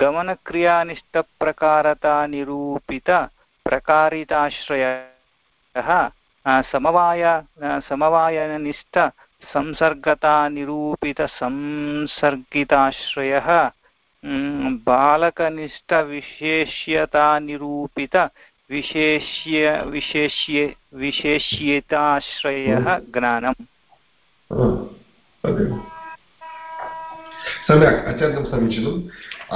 गमनक्रियानिष्ठप्रकारतानिरूपित प्रकारिताश्रयः समवाय समवायनिष्ठ संसर्गतानिरूपितसंसर्गिताश्रयः बालकनिष्ठविशेष्यतानिरूपित विशेष्य विशेष्ये विशेष्यताश्रयः ज्ञानम् सम्यक् अत्यन्तं समीचीनम्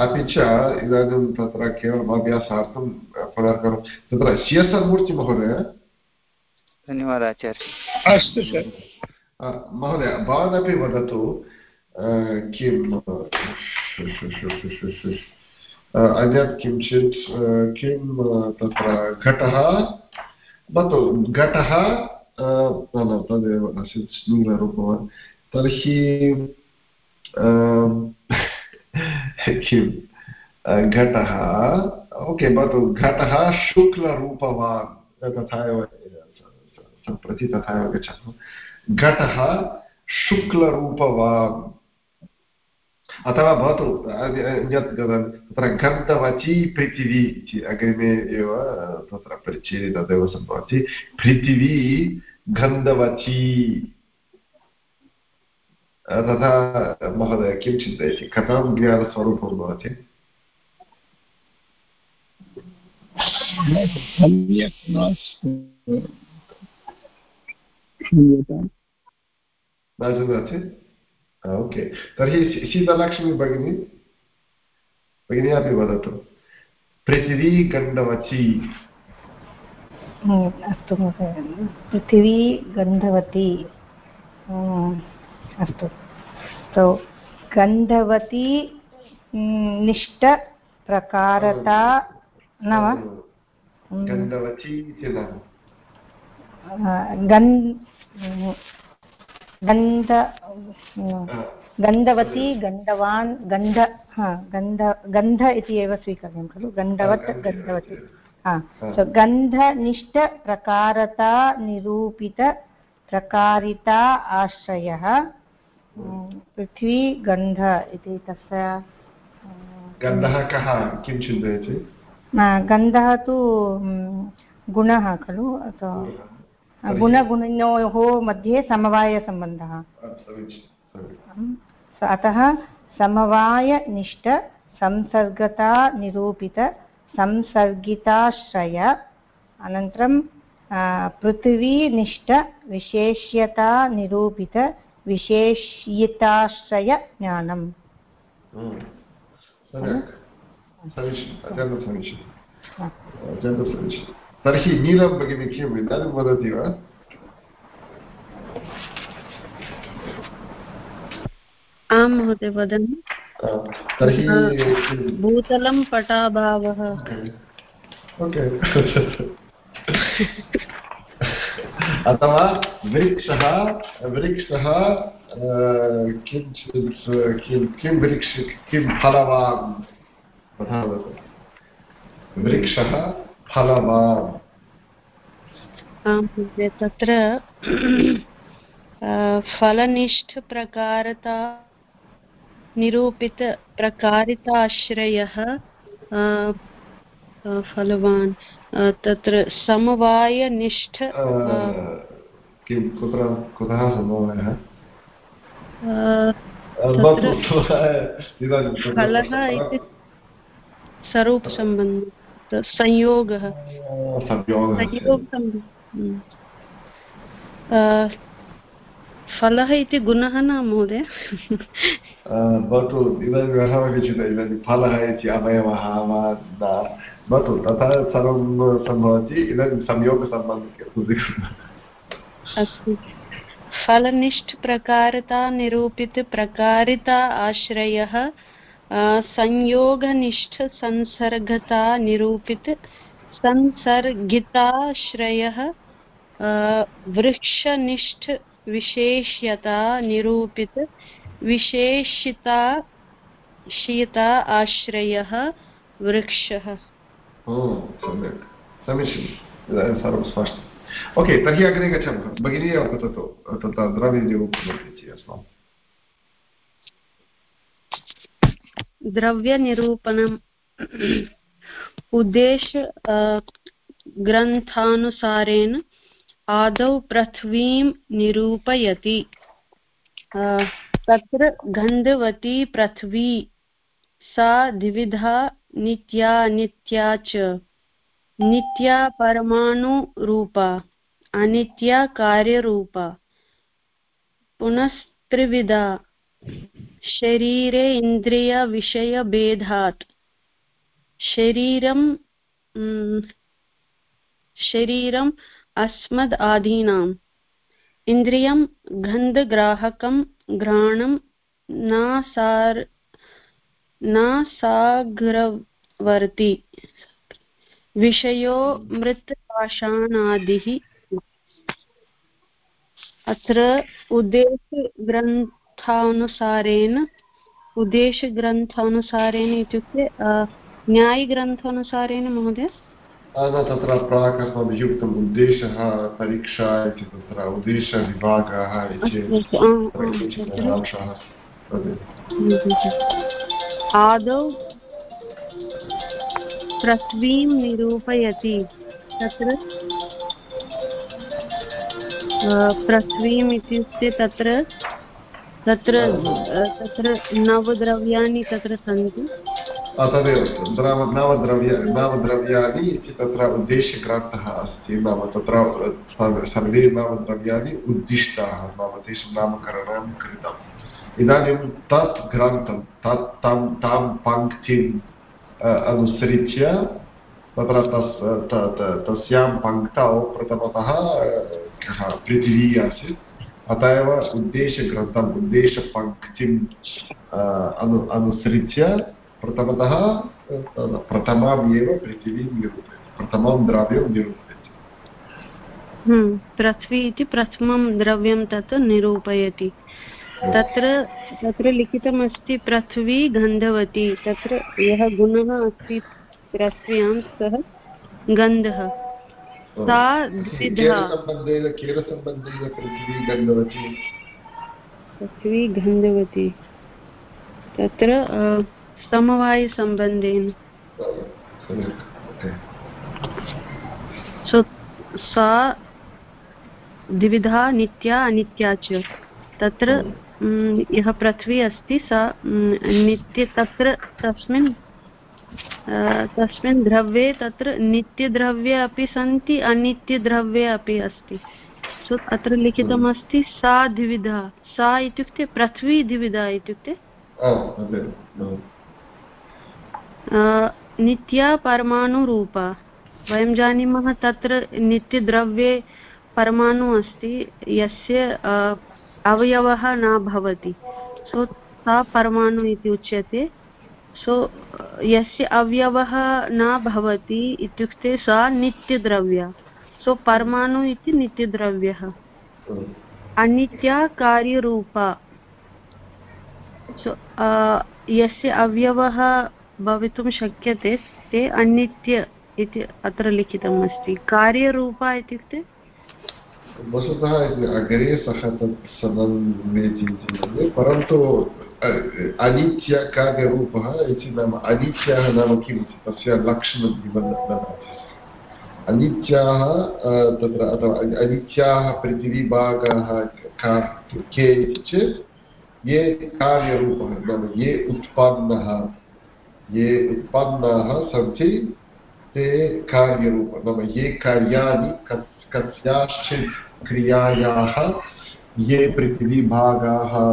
अपि च इदानीं तत्र केवलम् अभ्यासार्थं पुनर्करोमि तत्र शियसमूर्तिमहोदय धन्यवादः आचार्य अस्तु सर् महोदय भवानपि वदतु किं अन्यत् किञ्चित् किं तत्र घटः भवतु घटः तदेव आसीत् तर्हि किं घटः ओके भवतु घटः शुक्लरूपवान् तथा एव तथा एव गच्छामः घटः शुक्लरूपवान् अथवा भवतु अन्यत् तत्र गन्धवती पृथिवी इति अग्रिमे एव तत्र परिचये तदेव सम्भवति। पृथिवी गन्धवती। तथा महोदय किं चिन्तयति? कथं ज्ञानस्वरूपं भवति? सम्यक् न जानाति ओके तर्हि शीतलक्ष्मी भगिनी भगिनी अपि वदतु। पृथिवी गन्धवती अस्तु महोदय। पृथिवी गन्धवती अस्तु। तो गन्धवती निष्ठप्रकारता न वा गन्धवती इति न। गन्ध गन्धवती गन्धवान् गन्ध गन्ध गन्ध इति एव स्वीकरणीयं खलु? गन्धवत् गन्धवती। गन्धनिष्ठप्रकारता निरूपितप्रकारिता आश्रयः। पृथ्वी गन्ध इति तस्य गन्धः कः? किं चिन्तयति? गन्धः तु गुणः खलु? गुणगुणिनोः मध्ये समवायसम्बन्धः। अतः समवायनिष्ठ संसर्गता निरूपित संसर्गिताश्रय अनन्तरं पृथिवीनिष्ठ विशेष्यता निरूपित विशेष्यिताश्रयज्ञानम् तर्हि नीलं भगिनी किम् इदानीं वदति वा? आं महोदय वदन् तर्हि भूतलं पटाभावः। ओके। अथवा वृक्षः वृक्षः किञ्चित् किं किं वृक्ष किं फलवान्? वृक्षः फलवान् तत्र फलनिष्ठप्रकारता निरूपितप्रकारिताश्रयः फलवान् तत्र समवायनिष्ठ किं कुत्र कुतः समवायः? फलः। इति स्वरूपसम्बन्धः। संयोगः। संयोगसम्बन्धः फलः इति गुणः न महोदय? भवतु चिन्तयामि इदानीं फलः इति अवयवः वा न। भवतु तथा सर्वं सम्भवति इदानीं संयोगसम्बन्धः। अस्तु। फलनिष्ठप्रकारता निरूपितप्रकारिता आश्रयः संयोगनिष्ठसंसर्गता निरूपित संसर्गिताश्रयः वृक्षनिष्ठ विशेष्यता निरूपित विशेषिता शीता आश्रयः वृक्षः। सम्यक्। सर्वं स्पष्टम्। ओके, तर्हि अग्रे गच्छामः। भगिनी वदतु तत्र अस्मान् द्रव्यनिरूपणम्। उद्देश ग्रन्थानुसारेण आदौ पृथ्वीं निरूपयति। तत्र गन्धवती पृथ्वी, सा द्विविधा नित्या नित्या च। नित्या परमाणुरूपा, अनित्या कार्यरूपा। पुनस्त्रिविधा। शरीरे इन्द्रियविषयभेदात्। शरीरं शरीरम् अस्मद् आदीनाम्। इन्द्रियं गन्धग्राहकं घ्राणं नासार् नासाग्रवर्ति। विषयो मृत्पाषाणादिः। अत्र उद्देशग्रन्थानुसारेण उद्देशग्रन्थानुसारेण इत्युक्ते न्यायग्रन्थानुसारेण महोदय? तत्र प्राक् अस्माभिः उक्तम् उद्देशः परीक्षा इति तत्र उद्देशविभागः इति आदौ पृथ्वीं निरूपयति तत्र पृथ्वीम् इत्युक्ते तत्र तत्र तत्र नवद्रव्याणि तत्र सन्ति। तदेव नवद्रव्य, नवद्रव्याणि इति तत्र उद्देश्यग्रन्थः अस्ति नाम, तत्र सर्वे नवद्रव्याणि उद्दिष्टाः नाम, तेषां नामकरणं कृतम्। इदानीं तत् ग्रन्थं, तत्, तं, तां पङ्क्तिं अनुसृत्य तत्र तस् तस्यां पङ्क्तौ प्रथमतः कः, पृथिवी आसीत्। अत एव उद्देशग्रन्थम् उद्देशपङ्क्तिम् अनु अनुसृत्य प्रथमतः प्रथमाम् एव पृथिवीं निरूपयति प्रथमं द्रव्यं निरूपयति। हम्म, पृथ्वी इति प्रथमं द्रव्यं तत् निरूपयति। तत्र तत्र लिखितमस्ति पृथ्वी गन्धवती तत्र यः गुणः अस्ति पृथ्व्यां सः गन्धः। सा द्विधा पृथ्वी गन्धवती तत्र समवायसम्बन्धेन सा द्विविधा नित्या अनित्या च। तत्र यः पृथ्वी अस्ति सा नित्य तत्र तस्मिन् तस्मिन् द्रव्ये तत्र नित्यद्रव्ये अपि सन्ति अनित्यद्रव्ये अपि अस्ति। सो अत्र लिखितमस्ति सा द्विविधा। सा इत्युक्ते पृथ्वी द्विविधा इत्युक्ते। नित्या परमाणुरूपा। वयं जानीमः तत्र नित्यद्रव्ये परमाणु अस्ति यस्य अवयवः न भवति। सो सा परमाणु इति उच्यते। सो यस्य अवयवः न भवति इत्युक्ते सा नित्यद्रव्या सो परमाणु इति नित्यद्रव्यः अनित्या कार्यरूपा सो यस्य अवयवः भवितुं शक्यते ते अनित्य इति अत्र लिखितम् अस्ति कार्यरूपा इत्युक्ते वस्तुतः अग्रे सः तत् समन्वेति परन्तु अनित्य अनित्यकार्यरूपः इति नाम अनित्यः नाम किम् इति तस्य लक्षणं ददाति अनित्याः तत्र अथवा अनित्याः पृथिवीभागाः का, के इति चेत्, ये कार्यरूपः नाम, ये उत्पन्नः, ये उत्पन्नाः सन्ति, ते कार्यरूप नाम ये कार्याणि कस्याश्चित् क्रियायाः ये पृथिवीभागाः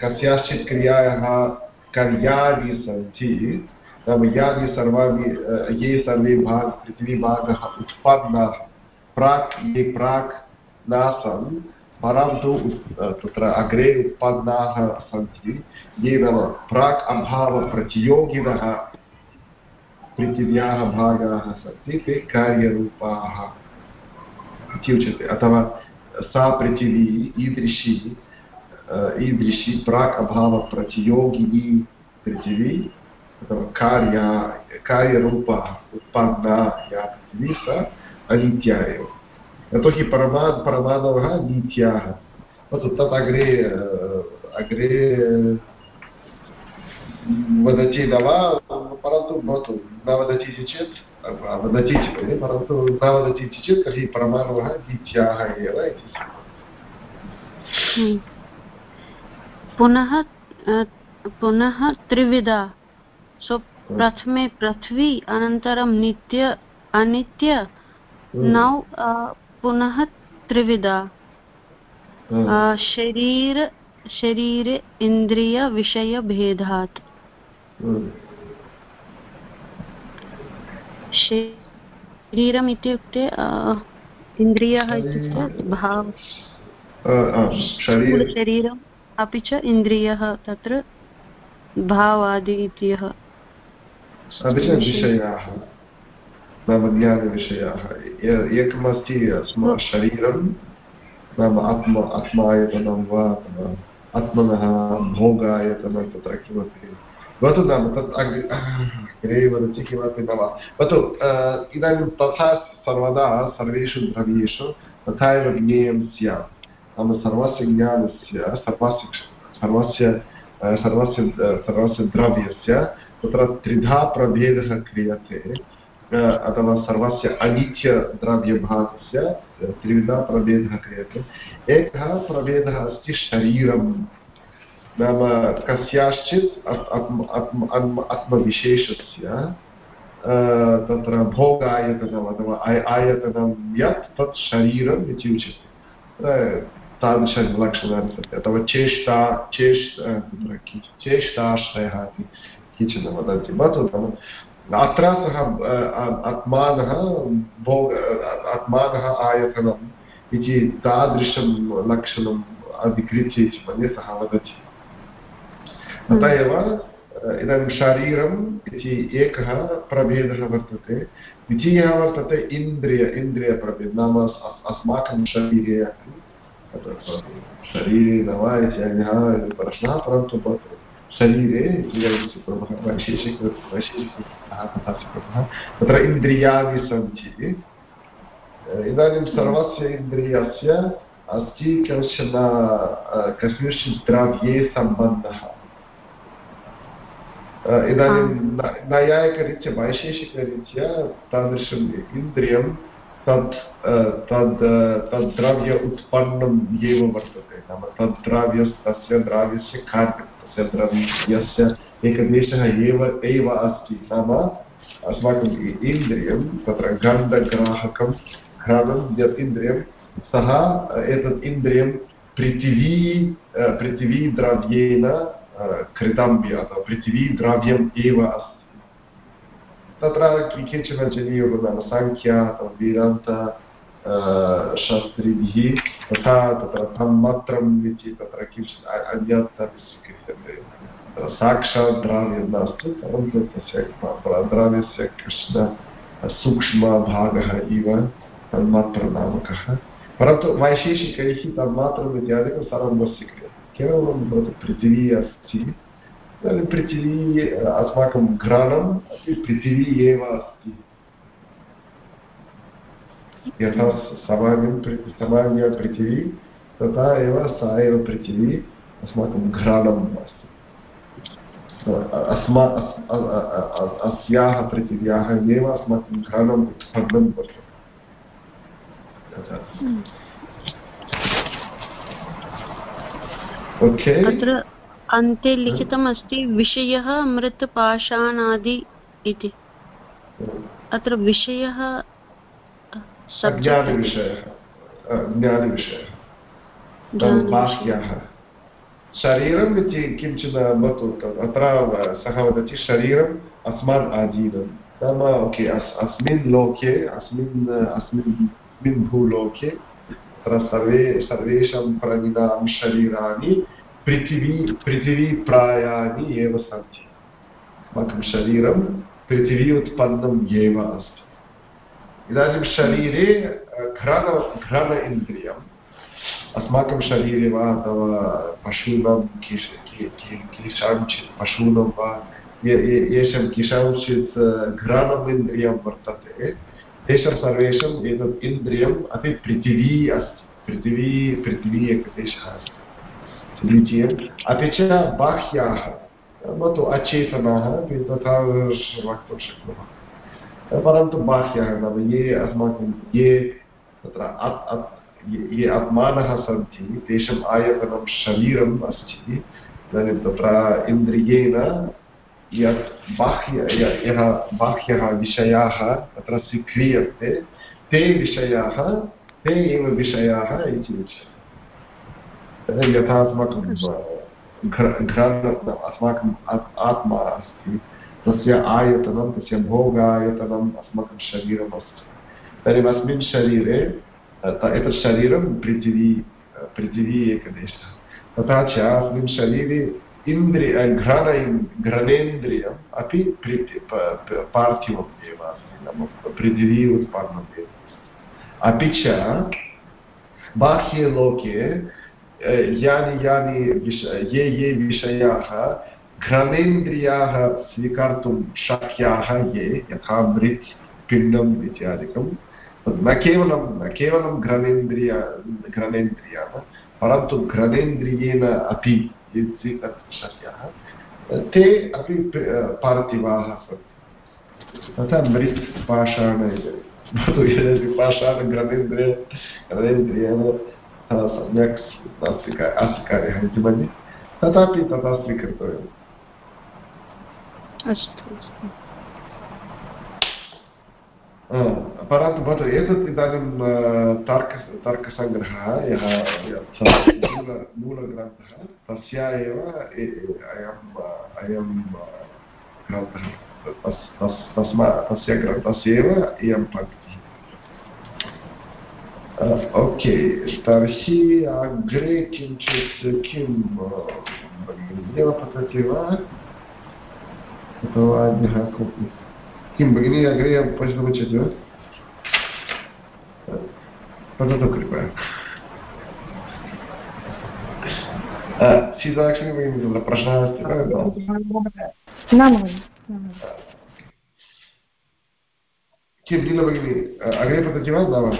कस्याश्चित् क्रियायाः कार्याणि सन्ति नाम यानि सर्वाणि, ये सर्वे भाग, पृथिवीभागः उत्पन्नाः, प्राक्, ये प्राक् नासन्, परन्तु तत्र अग्रे उत्पन्नाः सन्ति, ये नाम प्राक् अभावप्रतियोगिनः पृथिव्याः भागाः सन्ति, ते कार्यरूपाः। इति उच्यते अथवा सा पृथिवी ईदृशी ईदृशी प्राक् अभावप्रतियोगिनी पृथिवी अथवा कार्या कार्यरूपा उत्पन्ना या पृथिवी सा अनित्या एव यतोहि परमा परमाणवः नीत्याः भवतु तत् अग्रे अग्रे वदति न वा परन्तु भवतु न वदति चेत् वदति चेत् परन्तु न वदति चेत् तर्हि परमाणवः नीत्याः एव इति हम्म। पुनः पुनः त्रिविधा सो प्रथमे पृथ्वी अनन्तरं नित्य अनित्य हम्म। नौ पुनः त्रिविधा हम्म। शरीर शरीर इन्द्रियविषयभेदात् हम्म। शरीरम् इत्युक्ते इन्द्रियः इत्युक्ते भाव। शरीरम् अपि च इन्द्रियः तत्र भावादि इत्यः अपि च विषयाः नाम ज्ञानविषयाः। एकमस्ति शरीरं नाम आत्म आत्मायतनं वा अथवा आत्मनः भोगायतनं तत्र किमपि भवतु नाम तत् अग्रे वदति किमपि न वा भवतु इदानीं तथा सर्वदा सर्वेषु द्रव्येषु तथा एव ज्ञेयं स्यात् नाम सर्वस्य ज्ञानस्य सर्वस्य सर्वस्य सर्वस्य सर्वस्य द्रव्यस्य तत्र त्रिधा प्रभेदः क्रियते अथवा सर्वस्य अनित्यद्रव्यभागस्य त्रिविधा प्रभेदः क्रियते एकः प्रभेदः अस्ति शरीरं नाम कस्याश्चित् आत्मविशेषस्य तत्र भोगायतनम् अथवा आयतनं यत् तत् शरीरम् इति उच्यते तादृशलक्षणानि सन्ति अथवा चेष्टा चेष् चेष्टाश्रयः इति केचन वदन्ति भवतु अत्र सः आत्मानः भोग आत्मानः आयतनम् इति तादृशं लक्षणम् अधिकृत्य इति मन्ये सः वदति अत एव इदानीं शरीरम् इति एकः प्रभेदः वर्तते। द्वितीयः वर्तते इन्द्रिय इन्द्रियप्रभेदः नाम अस्माकं शरीरे शरीरे न वा इत्यादयः प्रश्नः परन्तु शरीरे प्रभः वैशेषिक वैशेषिकः तथा प्रभः तत्र इन्द्रियाणि सन्ति। इदानीं सर्वस्य इन्द्रियस्य अस्ति कश्चन कस्मिंश्चित् द्रव्ये सम्बन्धः। इदानीं नैयायिकरीत्या वैशेषिकरीत्या तादृशम् इन्द्रियं तत् तद् तद्द्रव्य उत्पन्नम् एव वर्तते। नाम तद्द्रव्य तस्य द्रव्यस्य कार्यं तस्य द्रव्यस्य एकदेशः एव एव अस्ति। नाम अस्माकम् इन्द्रियं तत्र गन्धग्राहकं घ्राणं यत् इन्द्रियं सः एतत् इन्द्रियं पृथिवी पृथिवीद्रव्येन कृतं अथवा पृथिवीद्रव्यम् एव अस्ति तत्र केचन जनीयुः साङ्ख्या अथवा वेदान्त शास्त्रिभिः तथा तत्र तन्मात्रम् इति तत्र किञ्चित् अन्यत् स्वीक्रियते साक्षात् द्राव्यं नास्ति परन्तु तस्य द्राव्यस्य कृष्ण सूक्ष्मभागः इव तन्मात्रनामकः परन्तु वैशेषिकैः तन्मात्रम् इत्यादिकं सर्वं न स्वीक्रियते केवलं भवतु पृथिवी अस्ति इदानीं पृथिवी अस्माकं घ्राणम् अपि पृथिवी एव अस्ति यथा सामान्यं सामान्या पृथिवी तथा एव सा एव पृथिवी अस्माकं घ्राणम् अस्ति अस्मा अस्याः पृथिव्याः एव अस्माकं घ्राणम् उत्पन्नं वर्तते अत्र अन्ते लिखितमस्ति विषयः मृत्पाषाणादि इति। अत्र विषयः ज्ञानविषयः। शरीरम् इति किञ्चित् भवतु अत्र सः वदति शरीरम् अस्मान् आजीवन् नाम ओके अस्मिन् लोके अस्मिन् अस्मिन् भूलोके तत्र सर्वे, सर्वेषां प्राणिनां शरीराणि पृथिवी, पृथिवीप्रायाणि एव सन्ति। अस्माकं शरीरं पृथिवी उत्पन्नम् एव अस्ति। इदानीं शरीरे घ्रन घ्रन इन्द्रियम् अस्माकं शरीरे वा अथवा पशूनां केषाञ्चित् पशूनां वा येषां केषाञ्चित् घ्राणम् इन्द्रियं वर्तते तेषां सर्वेषाम् एतत् इन्द्रियम् अपि पृथिवी अस्ति। पृथिवी पृथिवी एकदेशः अस्ति। द्वितीयम् अपि च बाह्याः भवतु अचेतनाः अपि तथा वक्तुं शक्नुमः। परन्तु बाह्याः नाम ये अस्माकं, ये तत्र ये आत्मानः सन्ति, तेषाम् आयतनं शरीरम् अस्ति। इदानीं तत्र इन्द्रियेण यत् बाह्य यः बाह्यः विषयाः तत्र स्वीक्रियन्ते, ते विषयाः, ते एव विषयाः इति उच्यते। यथा अस्माकं अस्माकम् आत्मा अस्ति, तस्य आयतनं, तस्य भोगायतनम् अस्माकं शरीरम् अस्ति। तर्हि अस्मिन् शरीरे एतत् शरीरं पृथिवी पृथिवी एकदेशः। तथा च अस्मिन् शरीरे इन्द्रिय घ्राण घ्रणेन्द्रियम् अपि पार्थिवम् एव अस्ति, नाम पृथिवी उत्पन्नम् एव अपि च बाह्यलोके यानि यानि विष, ये ये विषयाः घ्रणेन्द्रियाः स्वीकर्तुं शक्याः ये, यथा मृत्, पिण्डम् इत्यादिकं न केवलं न केवलं घ्रणेन्द्रिय, घ्रणेन्द्रियाः, परन्तु घ्रणेन्द्रियेण अपि स्वीकर्तुं शक्याः ते अपि पार्थिवाः सन्ति। तथा मृत् पाषाण पाषाणघ्रमेन्द्रिय सम्यक् अस्ति अस्ति कार्यः इति मन्ये। तथापि तथा स्वीकर्तव्यम्। अस्तु। परन्तु भवतु एतत् इदानीं तर्क तर्कसङ्ग्रहः यः मूल मूलग्रन्थः तस्य एव अयम् अयं ग्रन्थः तस्य ग्रन्थस्य एव इयं पङ्क्तिः ओके तर्हि अग्रे किञ्चित् किं भगिनी पतति वा अथवा अन्यः कोऽपि किं भगिनी अग्रे पश्यतुमिच्छति वा वदतु कृपया सीतालक्ष्मी भगिनी प्रश्नः अस्ति वा किं लीलभगिनी अग्रे पतति वा न वा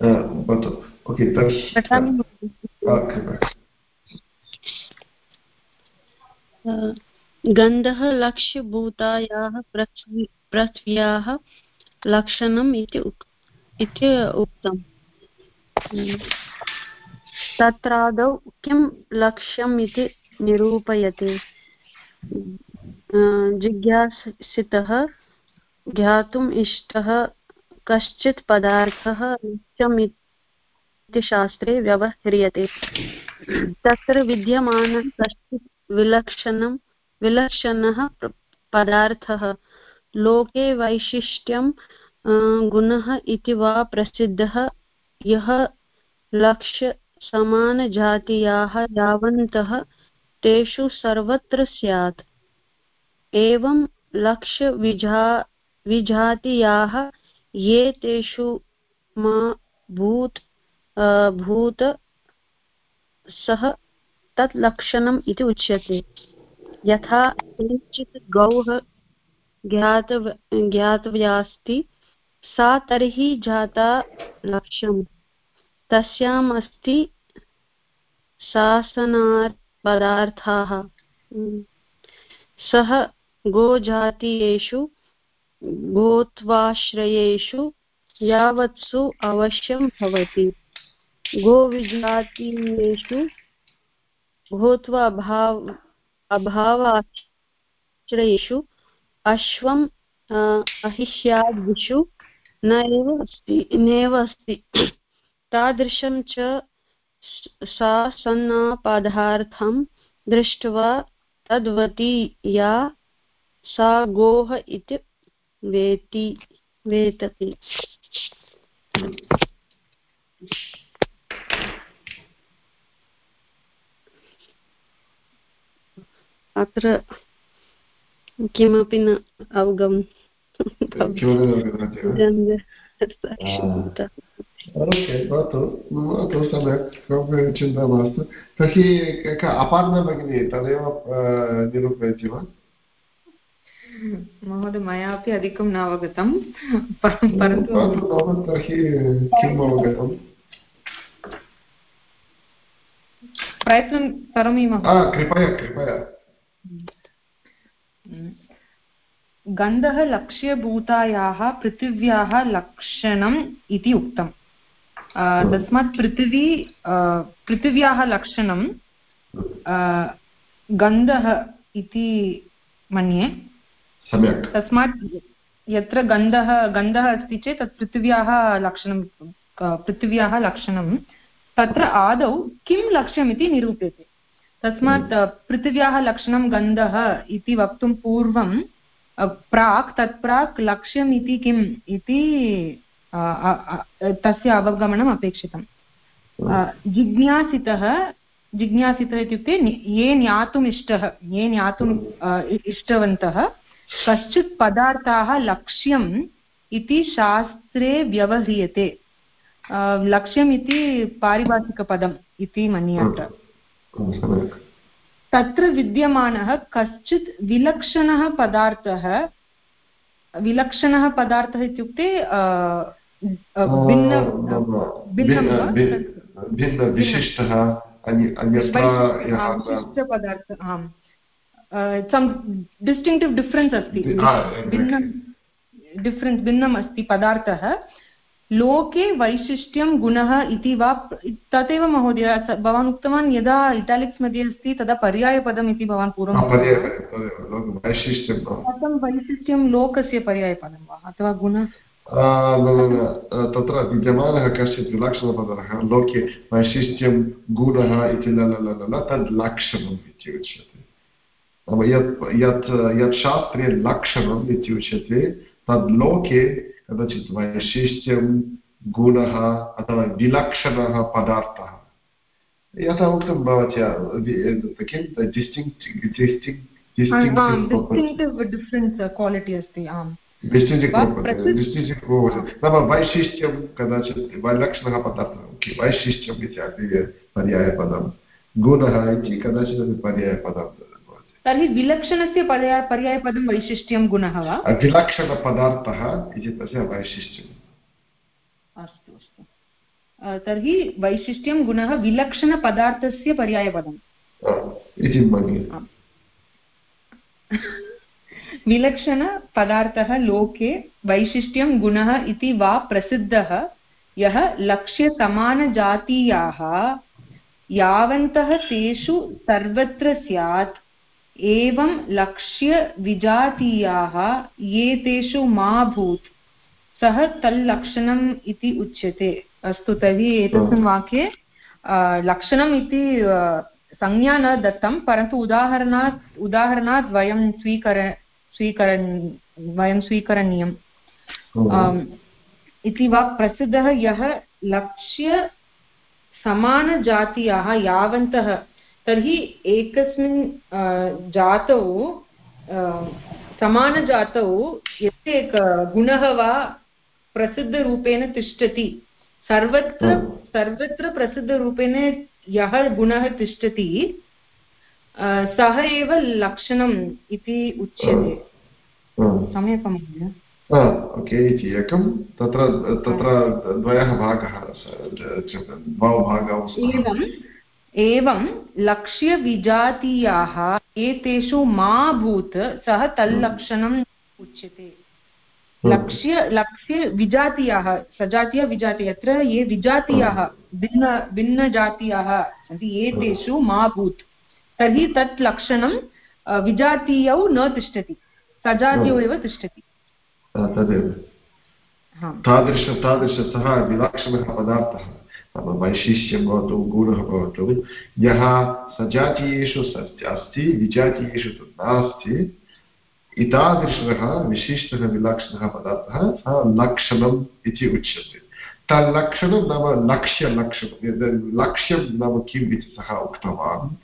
भवतु ओके गन्धः लक्ष्यभूतायाः पृथ्वी पृथ्व्याः लक्षणम् इति उक्तम् तत्रादौ किं लक्ष्यम् इति निरूपयते? जिज्ञासितः ज्ञातुम् इष्टः कश्चित् पदार्थः नित्यम् इति शास्त्रे व्यवह्रियते। तत्र विद्यमानः कश्चित् विलक्षणं विलक्षणः पदार्थः। लोके वैशिष्ट्यं गुणः इति वा प्रसिद्धः। यः लक्ष्यसमानजातीयाः यावन्तः, तेषु सर्वत्र स्यात्। एवं लक्ष्यविजा विजातीयाः, ये तेषु मा भूत् भूत सः तत् लक्षणम् इति उच्यते। यथा किञ्चित् गौः ज्ञातव, ज्ञातव्यास्ति, सा तर्हि जाता लक्ष्यम्। तस्याम् अस्ति शासनात् पदार्थाः सः गोजातीयेषु, गोत्वाश्रयेषु यावत्सु अवश्यं भवति। गोविजातीयेषु भूत्वा अभाव अभावाश्रयेषु अश्वम् अहिष्यादिषु न अस्ति, नैव अस्ति। तादृशं च सा सन्नापदार्थं दृष्ट्वा तद्वती या सा गोः इति वेति, वेतति। अत्र किमपि न अवगम्। भवतु। भवतु सम्यक् किमपि चिन्ता मास्तु। तर्हि अपार्णा भगिनी तदेव निरूपयति वा? महोदय मयापि अधिकं न अवगतं परन्तु तर्हि किम् अवगतम्? प्रयत्नं करोमि कृपया कृपया। गन्धः लक्ष्यभूतायाः पृथिव्याः लक्षणम् इति उक्तम्. तस्मात् पृथिवी पृथिव्याः लक्षणं गन्धः इति मन्ये. तस्मात् यत्र गन्धः गन्धः अस्ति चेत् तत् पृथिव्याः लक्षणं पृथिव्याः लक्षणं तत्र आदौ किं लक्ष्यमिति निरूप्यते? तस्मात् पृथिव्याः लक्षणं गन्धः इति वक्तुं पूर्वं प्राक् तत् प्राक् लक्ष्यम् इति किम् इति तस्य अवगमनम् अपेक्षितं जिज्ञासितः जिज्ञासितः इत्युक्ते ये ज्ञातुम् इष्टः ये ज्ञातुम् इष्टवन्तः कश्चित् पदार्थाः लक्ष्यम् इति शास्त्रे व्यवह्रियते। लक्ष्यम् इति पारिभाषिकपदम् इति मन्ये अत्र तत्र विद्यमानः कश्चित् विलक्षणः पदार्थः विलक्षणः पदार्थः इत्युक्ते भिन्न विशिष्टः विशिष्टपदार्थः आम्। सम् डिस्टिङ्क्टिव् डिफ्रेन्स् अस्ति। भिन्नं डिफ्रेन्स् भिन्नम् अस्ति पदार्थः। लोके वैशिष्ट्यं गुणः इति वा तदेव महोदय भवान् उक्तवान् यदा इटालिक्स् मध्ये अस्ति तदा पर्यायपदम् इति भवान् पूर्वं कथं वैशिष्ट्यं लोकस्य पर्यायपदं वा अथवा गुण? तत्र विद्यमानः कश्चित् विलक्षणपदः लोके वैशिष्ट्यं गुणः इति न न तद् लक्षणम् इति उच्यते। यत् यत् यत् शास्त्रे लक्षणम् इत्युच्यते तद् लोके कदाचित् वैशिष्ट्यं गुणः अथवा विलक्षणः पदार्थः। यथा उक्तं भवत्या किं? डिस्टिङ्क्ट् आम्। नाम वैशिष्ट्यं कदाचित् वैलक्षणः पदार्थः वैशिष्ट्यम् इत्यादि पर्यायपदं। गुणः इति कदाचित् पर्यायपदं। तर्हि विलक्षणस्य पर्याय पर्यायपदं वैशिष्ट्यं गुणः वा? विलक्षणपदार्थः इति तस्य वैशिष्ट्यम्। अस्तु अस्तु। तर्हि वैशिष्ट्यं गुणः विलक्षणपदार्थस्य पर्यायपदम्। इति मन्ये। विलक्षणपदार्थः लोके वैशिष्ट्यं गुणः इति वा प्रसिद्धः? यः लक्ष्यसमानजातीयाः यावन्तः तेषु सर्वत्र स्यात् एवं लक्ष्यविजातीयाः ये तेषु मा भूत्। सः तल्लक्षणम् इति उच्यते। अस्तु तर्हि एतस्मिन् वाक्ये लक्षणम् इति संज्ञा न दत्तं परन्तु उदाहरणात् उदाहरणात् वयं स्वीकर स्वीकरन् वयं स्वीकरणीयम्। इति वा प्रसिद्धः यः लक्ष्य समानजातीयाः यावन्तः तर्हि एकस्मिन् जातौ समानजातौ यस्य एक गुणः वा प्रसिद्धरूपेण तिष्ठति। सर्वत्र सर्वत्र प्रसिद्धरूपेण यः गुणः तिष्ठति सः एव लक्षणम् इति उच्यते। सम्यक् महोदय? ओके इति एकं। तत्र तत्र द्वयः भागः द्वौ भागौ एवम् एवं लक्ष्यविजातीयाः एतेषु मा भूत् सः तल्लक्षणम् उच्यते। लक्ष्य लक्ष्य विजातीयाः सजातीय विजातीय अत्र ये विजातीयाः भिन्न भिन्नजातीयाः सन्ति एतेषु मा भूत् तर्हि तत् लक्षणं विजातीयौ न तिष्ठति सजातीयौ एव तिष्ठति। तदेव। तादृश तादृश सः विलक्षणः पदार्थः। वैशिष्ट्यं भवतु, गुणः भवतु। यः सजातीयेषु अस्ति, विजातीयेषु तु नास्ति, एतादृशः विशिष्टः विलक्षणः पदार्थः सः लक्षणम् इति उच्यते। तल्लक्षणं नाम लक्ष्यलक्षणं लक्ष्यं नाम किम् इति सः उक्तवान्।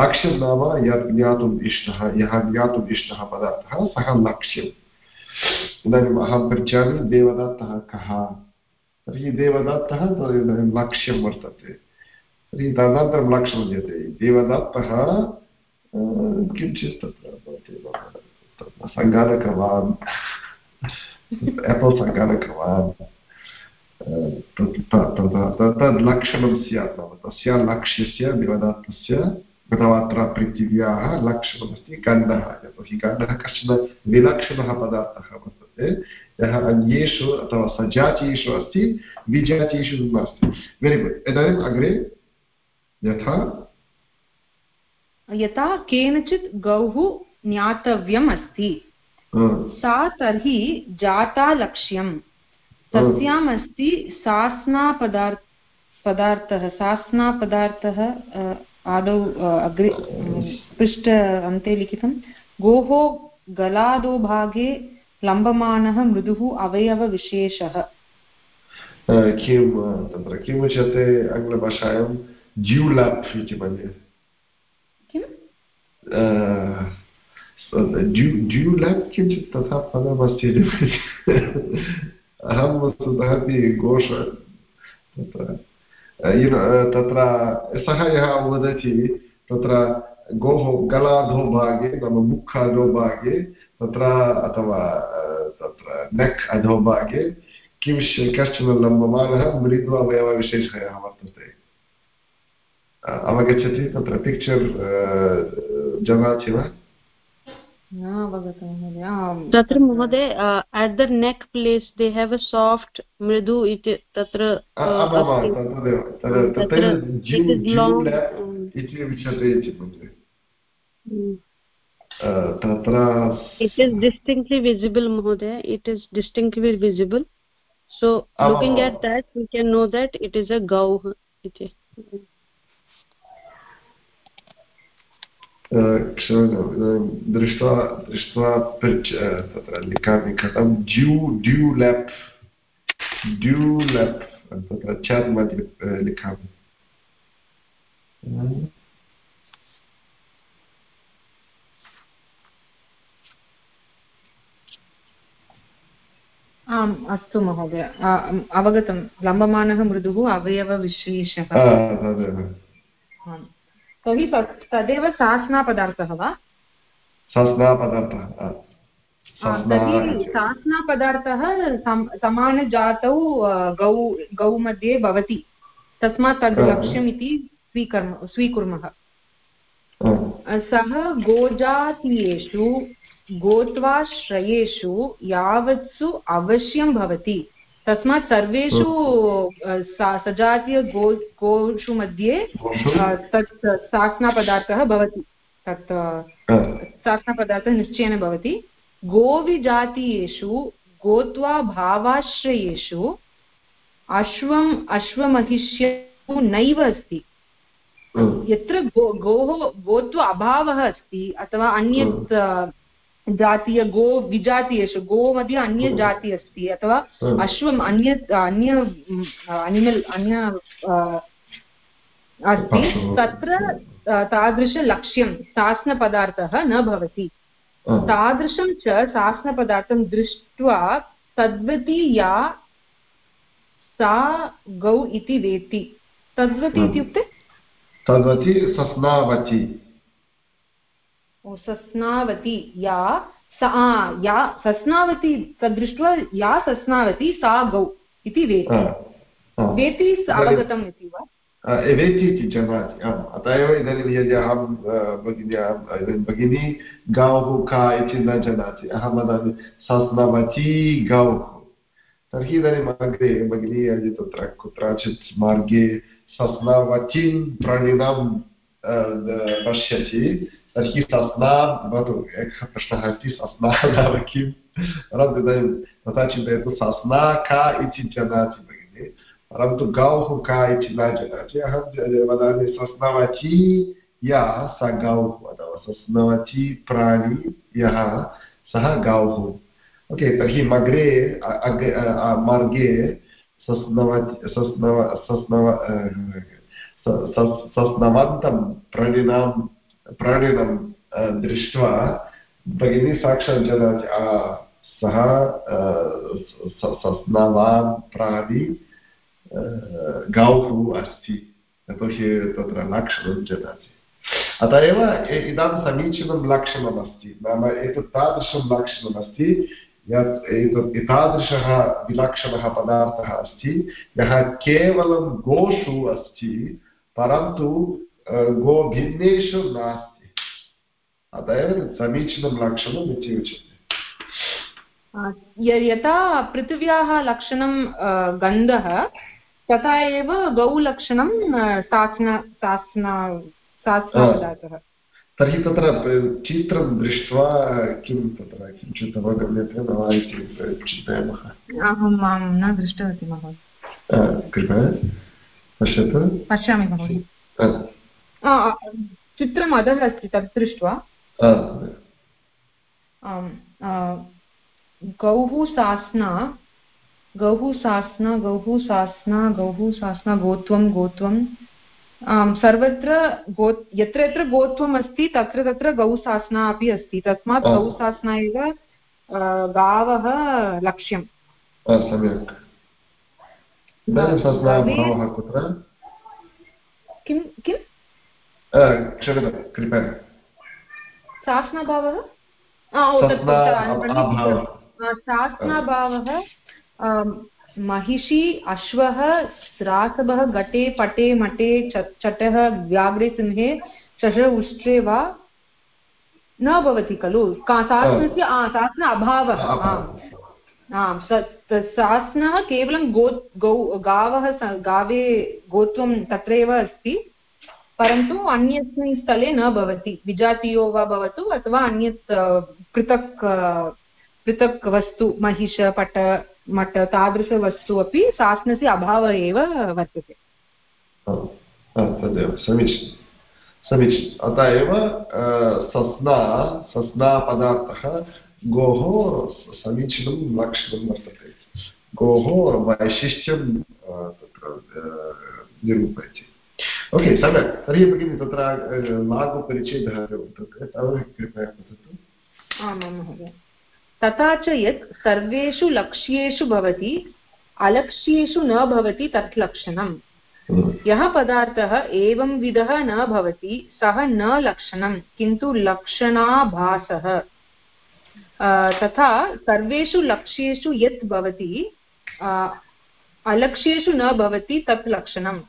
लक्ष्यं नाम यत् ज्ञातुम् इष्टः, यः ज्ञातुम् इष्टः पदार्थः, सः लक्ष्यम्। इदानीम् अहं पृच्छामि, देवदत्तः कः? तर्हि देवदत्तः इदानीं लक्ष्यं वर्तते। तर्हि तदनन्तरं लक्ष्यं दीयते देवदत्तः किञ्चित् तत्र भवति सङ्गणकवान् एपल् सङ्गणकवान् तद् लक्षणं स्यात् तस्य लक्ष्यस्य, देवदत्तस्य अत्र पृथिव्याः लक्षणमस्ति गन्धः यतोहि गन्धः कश्चन विलक्षणः पदार्थः वर्तते यः अन्येषु अथवा सजातीषु अस्ति विजातीषु नास्ति वेरि गुड् इदानीम् अग्रे यथा यथा केनचित् गौः ज्ञातव्यम् अस्ति सा तर्हि जाता लक्ष्यं तस्याम् अस्ति सास्नापदार्थ पदार्थः सास्नापदार्थः आदौ अग्रे पृष्ठ अन्ते लिखितं। गोः गलादो भागे लम्बमानः मृदुः अवयवविशेषः किं तत्र किम् उच्यते आङ्ग्लभाषायां? ज्यूलाप् इति मन्ये। किम्? ज्यूलाप् किञ्चित् तथा पदमस्ति अहं वस्तुतः अपि गोष तत्र तत्र सः यः वदति तत्र गोः गलाधोभागे नाम मुख अधोभागे तत्र अथवा तत्र नेक् अधोभागे किं कश्चन लम्बमानः मृदु अवयवविशेषः वर्तते अवगच्छति तत्र पिक्चर् जानाति वा तत्र महोदय at the neck place they have a soft मृदु इति तत्र तत्र इट् इस् डिस्टिङ्क्ट्लि विसिबल् महोदय it is distinctly visible so looking at that we can know that it is a gau iti दृष्ट्वा दृष्ट्वा तत्र लिखामि कथं ड्यू ड्यू लेप् ड्यू लेप् तत्र चाट् मध्ये लिखामि आम् अस्तु महोदय। अवगतं लम्बमानः मृदुः अवयवविशेषः तर्हि तदेव सास्नापदार्थः वा? सास्नापदार्थः तर्हि सास्नापदार्थः समानजातौ गौ गौ मध्ये भवति। तस्मात् तद् लक्ष्यम् इति स्वीकर्म स्वीकुर्मः। सः गोजातीयेषु गोत्वाश्रयेषु यावत्सु अवश्यं भवति। तस्मात् सर्वेषु सजातीय गो गोषु मध्ये तत् साक्नापदार्थः भवति। तत् साक्नापदार्थः निश्चयेन भवति। गोविजातीयेषु गोत्वा भावाश्रयेषु अश्वम् अश्वमहिष्यौ नैव अस्ति। यत्र गो गोः गोत्व अभावः अस्ति अथवा अन्यत् जातीय गो विजातीयेषु गो मध्ये अन्यजाति अस्ति अथवा अश्वम् अन्य अन्य अनिमल् अन्य अस्ति तत्र तादृशलक्ष्यं सास्नपदार्थः न भवति। तादृशं च सास्नपदार्थं दृष्ट्वा तद्वती या सा गौ इति वेति तद्वती इत्युक्ते? तद्वती सस्नावती। सस्नावती या सा या सस्नावती तद्दृष्ट्वा या सस्नावती सा गौ इति वेति। वेति अवगतम् इति वा? वेति इति जानाति आम्। अत एव इदानीं यदि अहं भगिन्या भगिनी गौः का इति न जानाति अहं वदामि सस्नवती गौः। तर्हि इदानीम् अग्रे भगिनी यदि तत्र कुत्रचित् मार्गे सस्नावतीं प्राणिनां पश्यति तर्हि सस्ना भवतु एकः प्रश्नः अस्ति सस्ना नाम परन्तु इदानीं तथा चिन्तयतु सस्ना का इति जानाति भगिनि परन्तु गौः का इति न जानाति अहं वदामि सस्नवती या सा गौः अथवा सस्नवती प्राणी यः सः गौः ओके तर्हि मग्रे अग्रे मार्गे सस्नवति सस्नव सस्नव सस्नवन्तं प्राणिनां प्राणिनं दृष्ट्वा भगिनी साक्षात् जानाति सः सस्नवान् प्राणि गौः अस्ति। यतोहि तत्र लक्षणं जानाति। अत एव इदं समीचीनं लक्षणमस्ति नाम एतत् तादृशं लक्षणमस्ति यत् एतत् एतादृशः विलक्षणः पदार्थः अस्ति। यः केवलं गोषु अस्ति, परन्तु गोभिन्नेषु नास्ति अत एव समीचीनं लक्षणम् इति उच्यते यथा पृथिव्याः लक्षणं गन्धः तथा एव गौलक्षणं सास्न सास्न सास्नपदार्थः तर्हि तत्र चित्रं दृष्ट्वा किं तत्र किञ्चित् अवगम्यते न वा इति चिन्तयामः अहम् आं न दृष्टवती महोदय कृपया पश्यतु पश्यामि महोदय चित्रम् अधः अस्ति तत् दृष्ट्वा। गौः सास्ना गौः सास्ना गौः सास्ना गौः सास्ना गोत्वं गोत्वं। सर्वत्र गो यत्र यत्र गोत्वम् अस्ति तत्र तत्र गौसासना अपि अस्ति। तस्मात् गौसासना एव गावः लक्ष्यं सम्यक्। किं किं क्षम्यतां कृपया। सास्नाभावः सास्नाभावः महिषी अश्वः स्रासभः घटे पटे मटे चटः व्याघ्रे सिंहे शश उष्ट्रे वा? न भवति खलु। सास्नस्य सास्न अभावः। आम् सास्नः केवलं गो गौ गावः गावे गोत्वं तत्रैव अस्ति। परन्तु अन्यस्मिन् स्थले न भवति। विजातीयो वा भवतु अथवा अन्यत् पृथक् पृथक् वस्तु, महिष, पट मठ तादृशवस्तु अपि सास्नस्य अभावः एव वर्तते। तदेव, समीचीनं। समीचीनम् अतः एव सस्ना, सस्नापदार्थः गोः समीचीनं लक्षणं वर्तते। गोः वैशिष्ट्यं तत्र निरूपयति। ओके सम्यक् तर्हि भगिनि तत्र लाघुपरिच्छेदः वर्तते तावत् कृपया वदतु आमां महोदय। तथा च यत् सर्वेषु लक्ष्येषु भवति अलक्ष्येषु न भवति तत् लक्षणम्। यः पदार्थः एवं विधः न भवति सः न लक्षणं किन्तु लक्षणाभासः। तथा सर्वेषु लक्ष्येषु यत् भवति अलक्ष्येषु न भवति तत् लक्षणं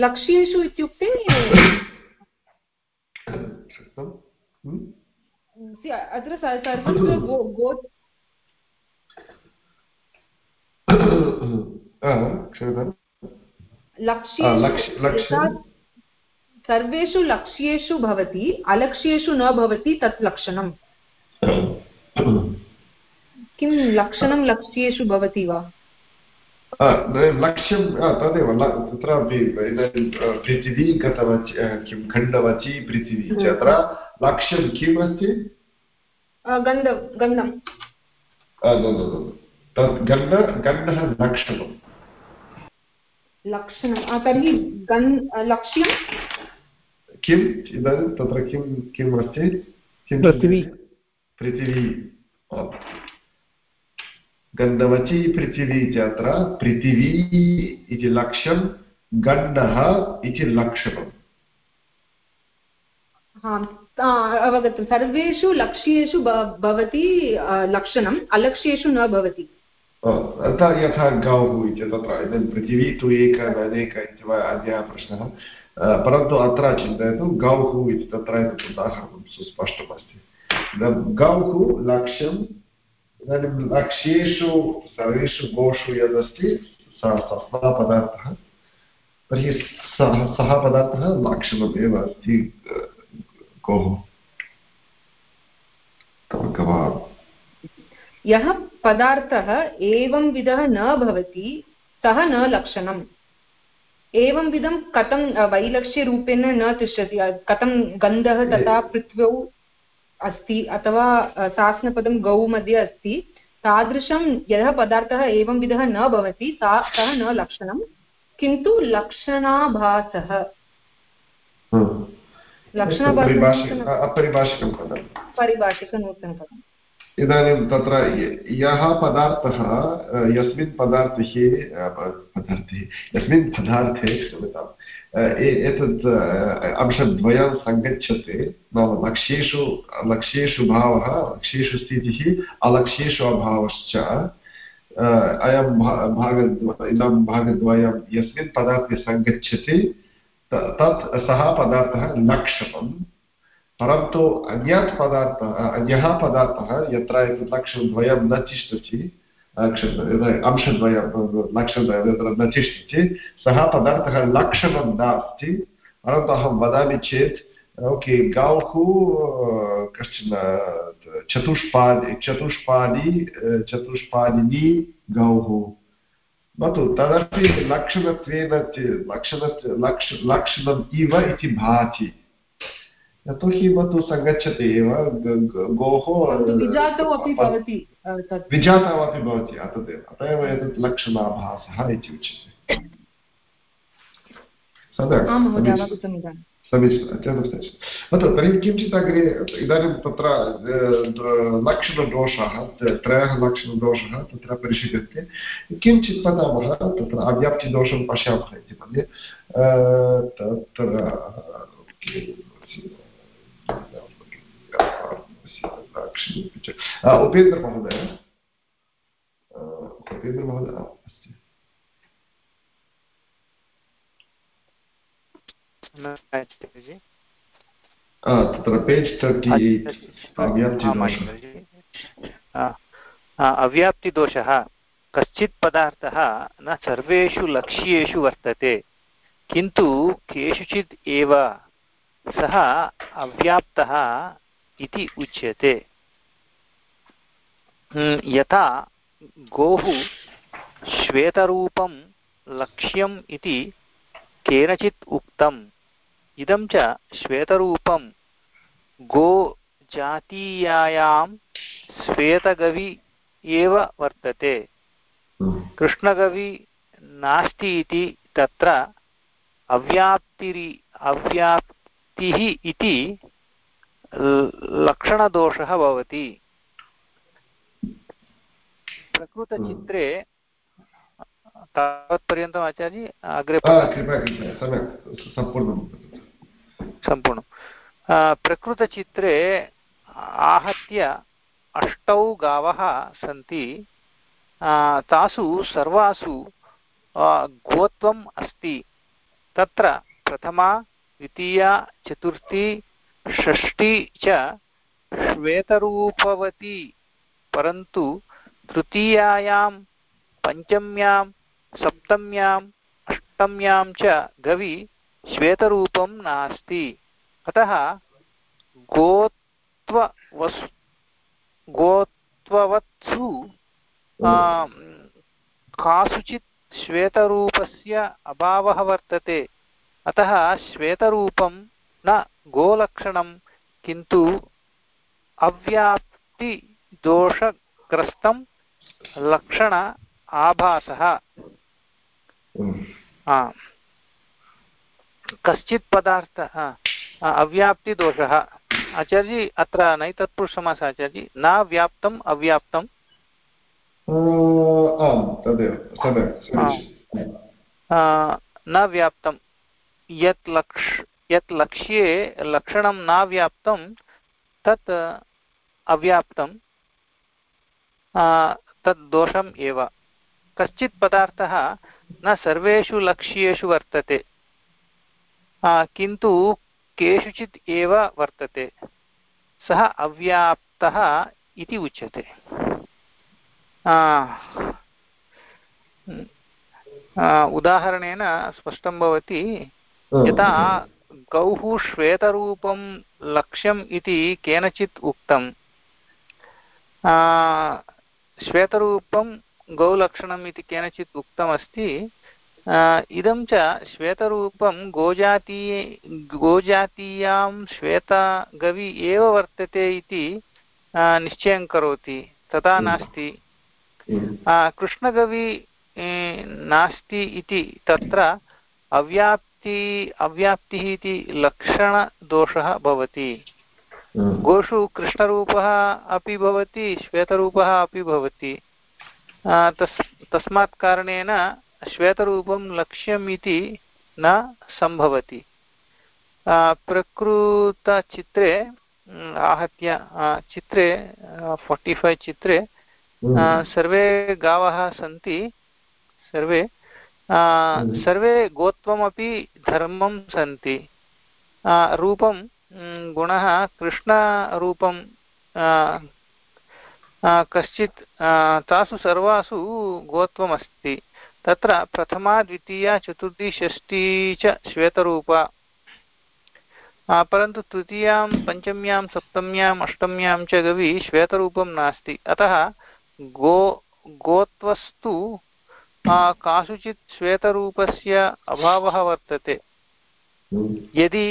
लक्ष्येषु इत्युक्ते अत्र सर्वत्र गो गो सर्वेषु लक्ष्येषु भवति अलक्ष्येषु न भवति तत् लक्षणम्। [coughs] किं लक्षणं लक्ष्येषु भवति वा? लक्ष्यं तदेव तत्रापि इदानीं पृथिवी गतवती किं खण्डवती पृथिवी च अत्र लक्ष्यं किम् अस्ति गन्धं गन्धं तत् गन्ध गन्धः लक्षणं लक्षणं तर्हि गन् लक्ष्यं किम् इदानीं तत्र किं किम् अस्ति पृथिवी पृथिवी गन्धवती पृथिवी इत्यत्र पृथिवी इति लक्ष्यं गन्धः इति लक्षणम् अवगतं। सर्वेषु लक्ष्येषु भवति लक्षणम् अलक्ष्येषु न भवति। अतः यथा गौः इति तत्र इदानीं पृथिवी तु एक अनेक इति वा अन्यः प्रश्नः। परन्तु अत्र चिन्तयतु गौः इति तत्र उदाहरणं सुस्पष्टमस्ति। गौः लक्ष्यं इदानीं लक्ष्येषु, सर्वेषु गोषु यदस्ति, सः सः पदार्थः, तर्हि सः सः पदार्थः लक्षणमेव अस्ति, गोः। यः पदार्थः एवं न भवति, सः न लक्षणम्। एवं विधं कथं, वैलक्ष्यरूपेण न तिष्ठति, कथं गन्धः तथा पृथ्व्यौ अस्ति अथवा सास्नपदं गौ मध्ये अस्ति तादृशं यः पदार्थः एवंविधः न भवति सा सः न लक्षणं किन्तु लक्षणाभासः। परिभाषिकनूतनपदम्। इदानीं तत्र यः पदार्थः यस्मिन् पदार्थे पदार्थे, यस्मिन् पदार्थे क्षम्यताम् एतत् अंशद्वयं सङ्गच्छते, नाम लक्ष्येषु लक्ष्येषु भावः, लक्ष्येषु स्थितिः, अलक्ष्येषु अभावश्च अयं भागद्व, इदं भागद्वयं यस्मिन् पदार्थे सङ्गच्छति तत् सः पदार्थः लक्षणं परन्तु अन्यत् पदार्थः, अन्यः पदार्थः, यत्र एतत् लक्षणद्वयं न तिष्ठति अंशद्वयं लक्षणद्वयं यत्र न तिष्ठति, सः पदार्थः लक्षणं नास्ति। परन्तु अहं वदामि चेत्, ओके गौः कश्चन, चतुष्पादि चतुष्पादि, चतुष्पादिनी गौः भवतु, तदपि लक्षणत्वेन लक्षण लक्ष, लक्षणम् इव इति भाति। यतोहि भवतु सङ्गच्छति एव गोः विजातौ अपि भवति विजातौ अपि भवति तदेव अत एव एतत् लक्षणाभासः इति उच्यते। भवतु तर्हि किञ्चित् अग्रे इदानीं तत्र लक्षणदोषाः त्रयः लक्षणदोषः तत्र परिशील्यन्ते किञ्चित् वदामः तत्र अव्याप्तिदोषं पश्यामः इति मन्ये। तत्र उपेन्द्रमहोदय उपेन्द्रमहोदय अस्ति तत्र पेज् तर्टि अव्याप्तिदोषः कश्चित् पदार्थः न सर्वेषु लक्ष्येषु वर्तते, किन्तु केषुचित् एव सः अव्याप्तः इति उच्यते। हम्म, यथा गोः श्वेतरूपं लक्ष्यम् इति केनचित् उक्तम्। इदं च श्वेतरूपं गोजातीयायां श्वेतगवि एव वर्तते। कृष्णगवि नास्ति इति तत्र अव्याप्तिरि अव्याप्तिः इति लक्षणदोषः भवति। प्रकृतचित्रे तावत्पर्यन्तम् आचार्य अग्रे सम्पूर्णं प्रकृतचित्रे आहत्य अष्टौ गावः सन्ति। तासु सर्वासु गोत्वम् अस्ति। तत्र प्रथमा द्वितीया चतुर्थी षष्ठी च श्वेतरूपवती। परन्तु तृतीयायां पञ्चम्यां सप्तम्याम् अष्टम्यां च गवि श्वेतरूपं नास्ति। अतः गोत्ववस् गोत्ववत्सु कासुचित् श्वेतरूपस्य अभावः वर्तते। अतः श्वेतरूपं न गोलक्षणं किन्तु अव्याप्तिदोषग्रस्तं लक्षण आभासः। कश्चित् पदार्थः अव्याप्तिदोषः। आचार्यजी अत्र नैतत्पुरुषसमासः आचार्यजी न व्याप्तम् अव्याप्तं न व्याप्तं यत् लक्ष्, यत् लक्ष्ये लक्षणं न व्याप्तं, तत् अव्याप्तं तद् दोषम् एव। कश्चित् पदार्थः न सर्वेषु लक्ष्येषु वर्तते किन्तु केषुचित् एव वर्तते। सः अव्याप्तः इति उच्यते। उदाहरणेन स्पष्टं भवति यथा गौः श्वेतरूपं लक्ष्यम् इति केनचित् उक्तं श्वेतरूपं गौलक्षणम् इति केनचित् उक्तमस्ति। इदं च श्वेतरूपं गोजातीये गोजातीयां श्वेतगवि एव वर्तते इति निश्चयं करोति। तथा नास्ति। कृष्णगवि नास्ति इति तत्र अव्याप्ति अव्याप्तिः इति लक्षणदोषः भवति गोषु कृष्णरूपः अपि भवति श्वेतरूपः अपि भवति तस् तस्मात् कारणेन श्वेतरूपं लक्ष्यम् इति न सम्भवति प्रकृतचित्रे आहत्य चित्रे फोर्टि फैव् चित्रे हम्म। सर्वे गावः सन्ति सर्वे हम्म। सर्वे गोत्वमपि धर्मं सन्ति। रूपं गुणः कृष्णरूपं कश्चित् तासु सर्वासु गोत्वमस्ति। तत्र प्रथमा द्वितीया चतुर्थी षष्ठी च श्वेतरूपा। परन्तु तृतीयां पञ्चम्यां सप्तम्याम् अष्टम्यां च गवि श्वेतरूपं नास्ति। अतः गो गोत्वस्तु कासुचित् श्वेतरूपस्य अभावः वर्तते यदि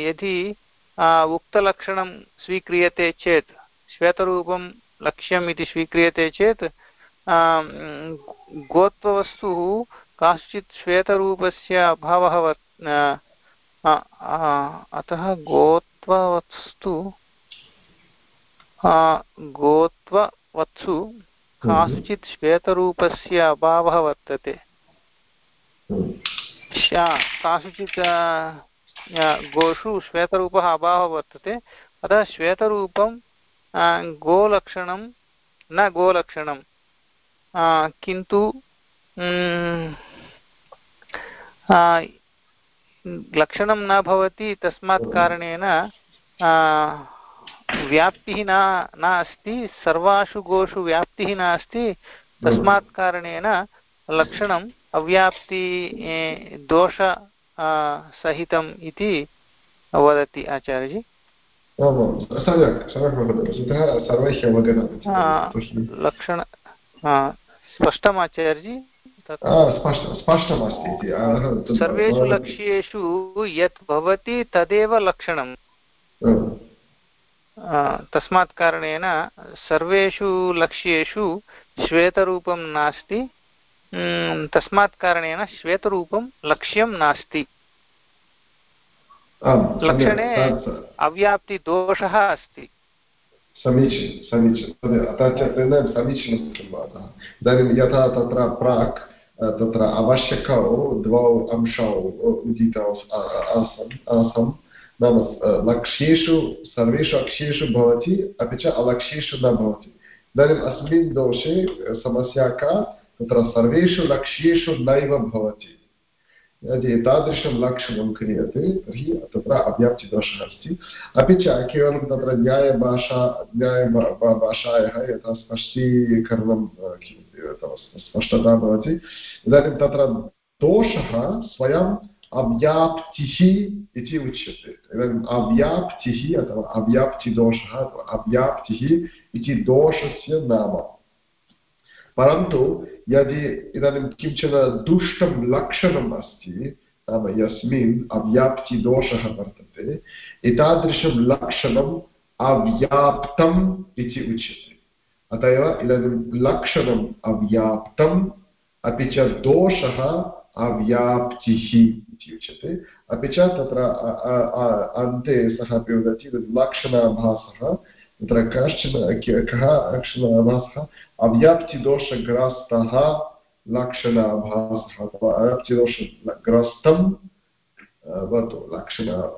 यदि उक्तलक्षणं स्वीक्रियते चेत् श्वेतरूपं लक्ष्यम् इति स्वीक्रियते चेत् गोत्ववस्तुः काश्चित् श्वेतरूपस्य अभावः अतः गोत्ववस्तु गोत्ववत्सु काश्चित् श्वेतरूपस्य अभावः वर्तते। कासुचित् गोषु श्वेतरूपः अभावः वर्तते। अतः श्वेतरूपं गोलक्षणं न गोलक्षणं किन्तु लक्षणं न भवति तस्मात् कारणेन व्याप्तिः न न अस्ति सर्वासु गोषु व्याप्तिः नास्ति तस्मात् कारणेन लक्षणम् अव्याप्ति दोष सहितम् इति वदति आचार्यजी। लक्षण स्पष्टम् आचार्यजी? सर्वेषु लक्ष्येषु यत् भवति तदेव लक्षणं तस्मात् कारणेन सर्वेषु लक्ष्येषु श्वेतरूपं नास्ति। तस्मात् कारणेन श्वेतरूपं लक्ष्यं नास्ति। लक्षणे अव्याप्तिदोषः अस्ति। समीचीनं समीचीनं। च समीचीनं इदानीं यथा तत्र प्राक् तत्र आवश्यकौ द्वौ अंशौ उदितौ आसन् आसम् नाम लक्ष्येषु सर्वेषु अक्ष्येषु भवति, अपि च अलक्ष्येषु न भवति। इदानीम् अस्मिन् दोषे समस्या का? तत्र सर्वेषु लक्ष्येषु नैव भवति। यदि एतादृशं लक्षणं क्रियते तर्हि तत्र अव्याप्तिदोषः अस्ति। अपि च केवलं तत्र न्यायभाषा न्याय भाषायाः यथा स्पष्टीकरणं स्पष्टता भवति। इदानीं तत्र दोषः स्वयम् अव्याप्तिः इति उच्यते इदानीम् अव्याप्तिः अथवा अव्याप्तिदोषः अथवा अव्याप्तिः इति दोषस्य नाम परन्तु यदि इदानीं किंचन दुष्टं लक्षणम् अस्ति नाम यस्मिन् अव्याप्तिदोषः वर्तते एतादृशं लक्षणम् अव्याप्तम् इति उच्यते अत एव इदानीं लक्षणम् अव्याप्तम् अपि च दोषः अव्याप्तिः इति उच्यते। अपि च तत्र अन्ते सः अपि वदति लक्षणाभासः, तत्र कश्चन, कः लक्षणाभासः? अव्याप्तिदोषग्रस्तः लक्षणाभासः अव्याप्तिदोषग्रस्तं भवतु लक्षणग्रस्तं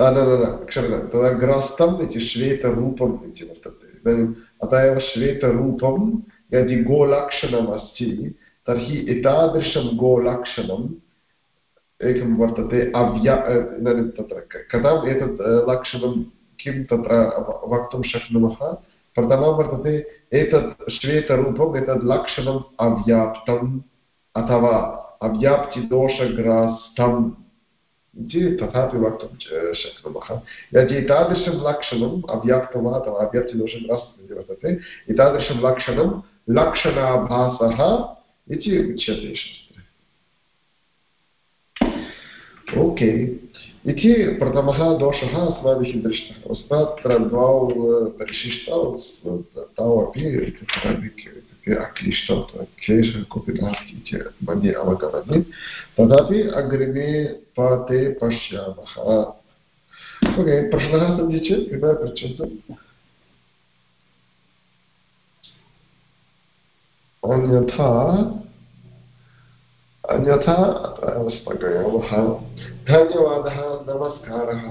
न न क्षम्यतां, तदा ग्रस्तम् इति श्वेतरूपम् इति वर्तते। इदानीम् अतः एव श्वेतरूपं यदि गोलक्षणमस्ति तर्हि एतादृशं गोलक्षणं एकं वर्तते अव्या इदानीं तत्र कथम् एतत् लक्षणं किं तत्र वक्तुं शक्नुमः? प्रथमं वर्तते एतत् श्वेतरूपम्, एतत् लक्षणम् अव्याप्तम् अथवा अव्याप्तिदोषग्रस्तम् इति तथापि वक्तुं शक्नुमः। यदि एतादृशं लक्षणम् अव्याप्तं वा अथवा अव्याप्तिदोषग्रस्तम् इति वर्तते, एतादृशं लक्षणं लक्षणाभासः इति उच्यते ओके। इति प्रथमः दोषः अस्माभिः दृष्टः। तत्र द्वौ परिशिष्टौ, तौ अपि अक्लिष्टौ क्लेशः कोऽपि नास्ति इति मन्ये अवगमने। तथापि अग्रिमे पाते पश्यामः। ओके, प्रश्नः सन्ति चेत् कृपया पृच्छन्तु। अन्यथा अन्यथा स्थगयामः धन्यवादः नमस्कारः।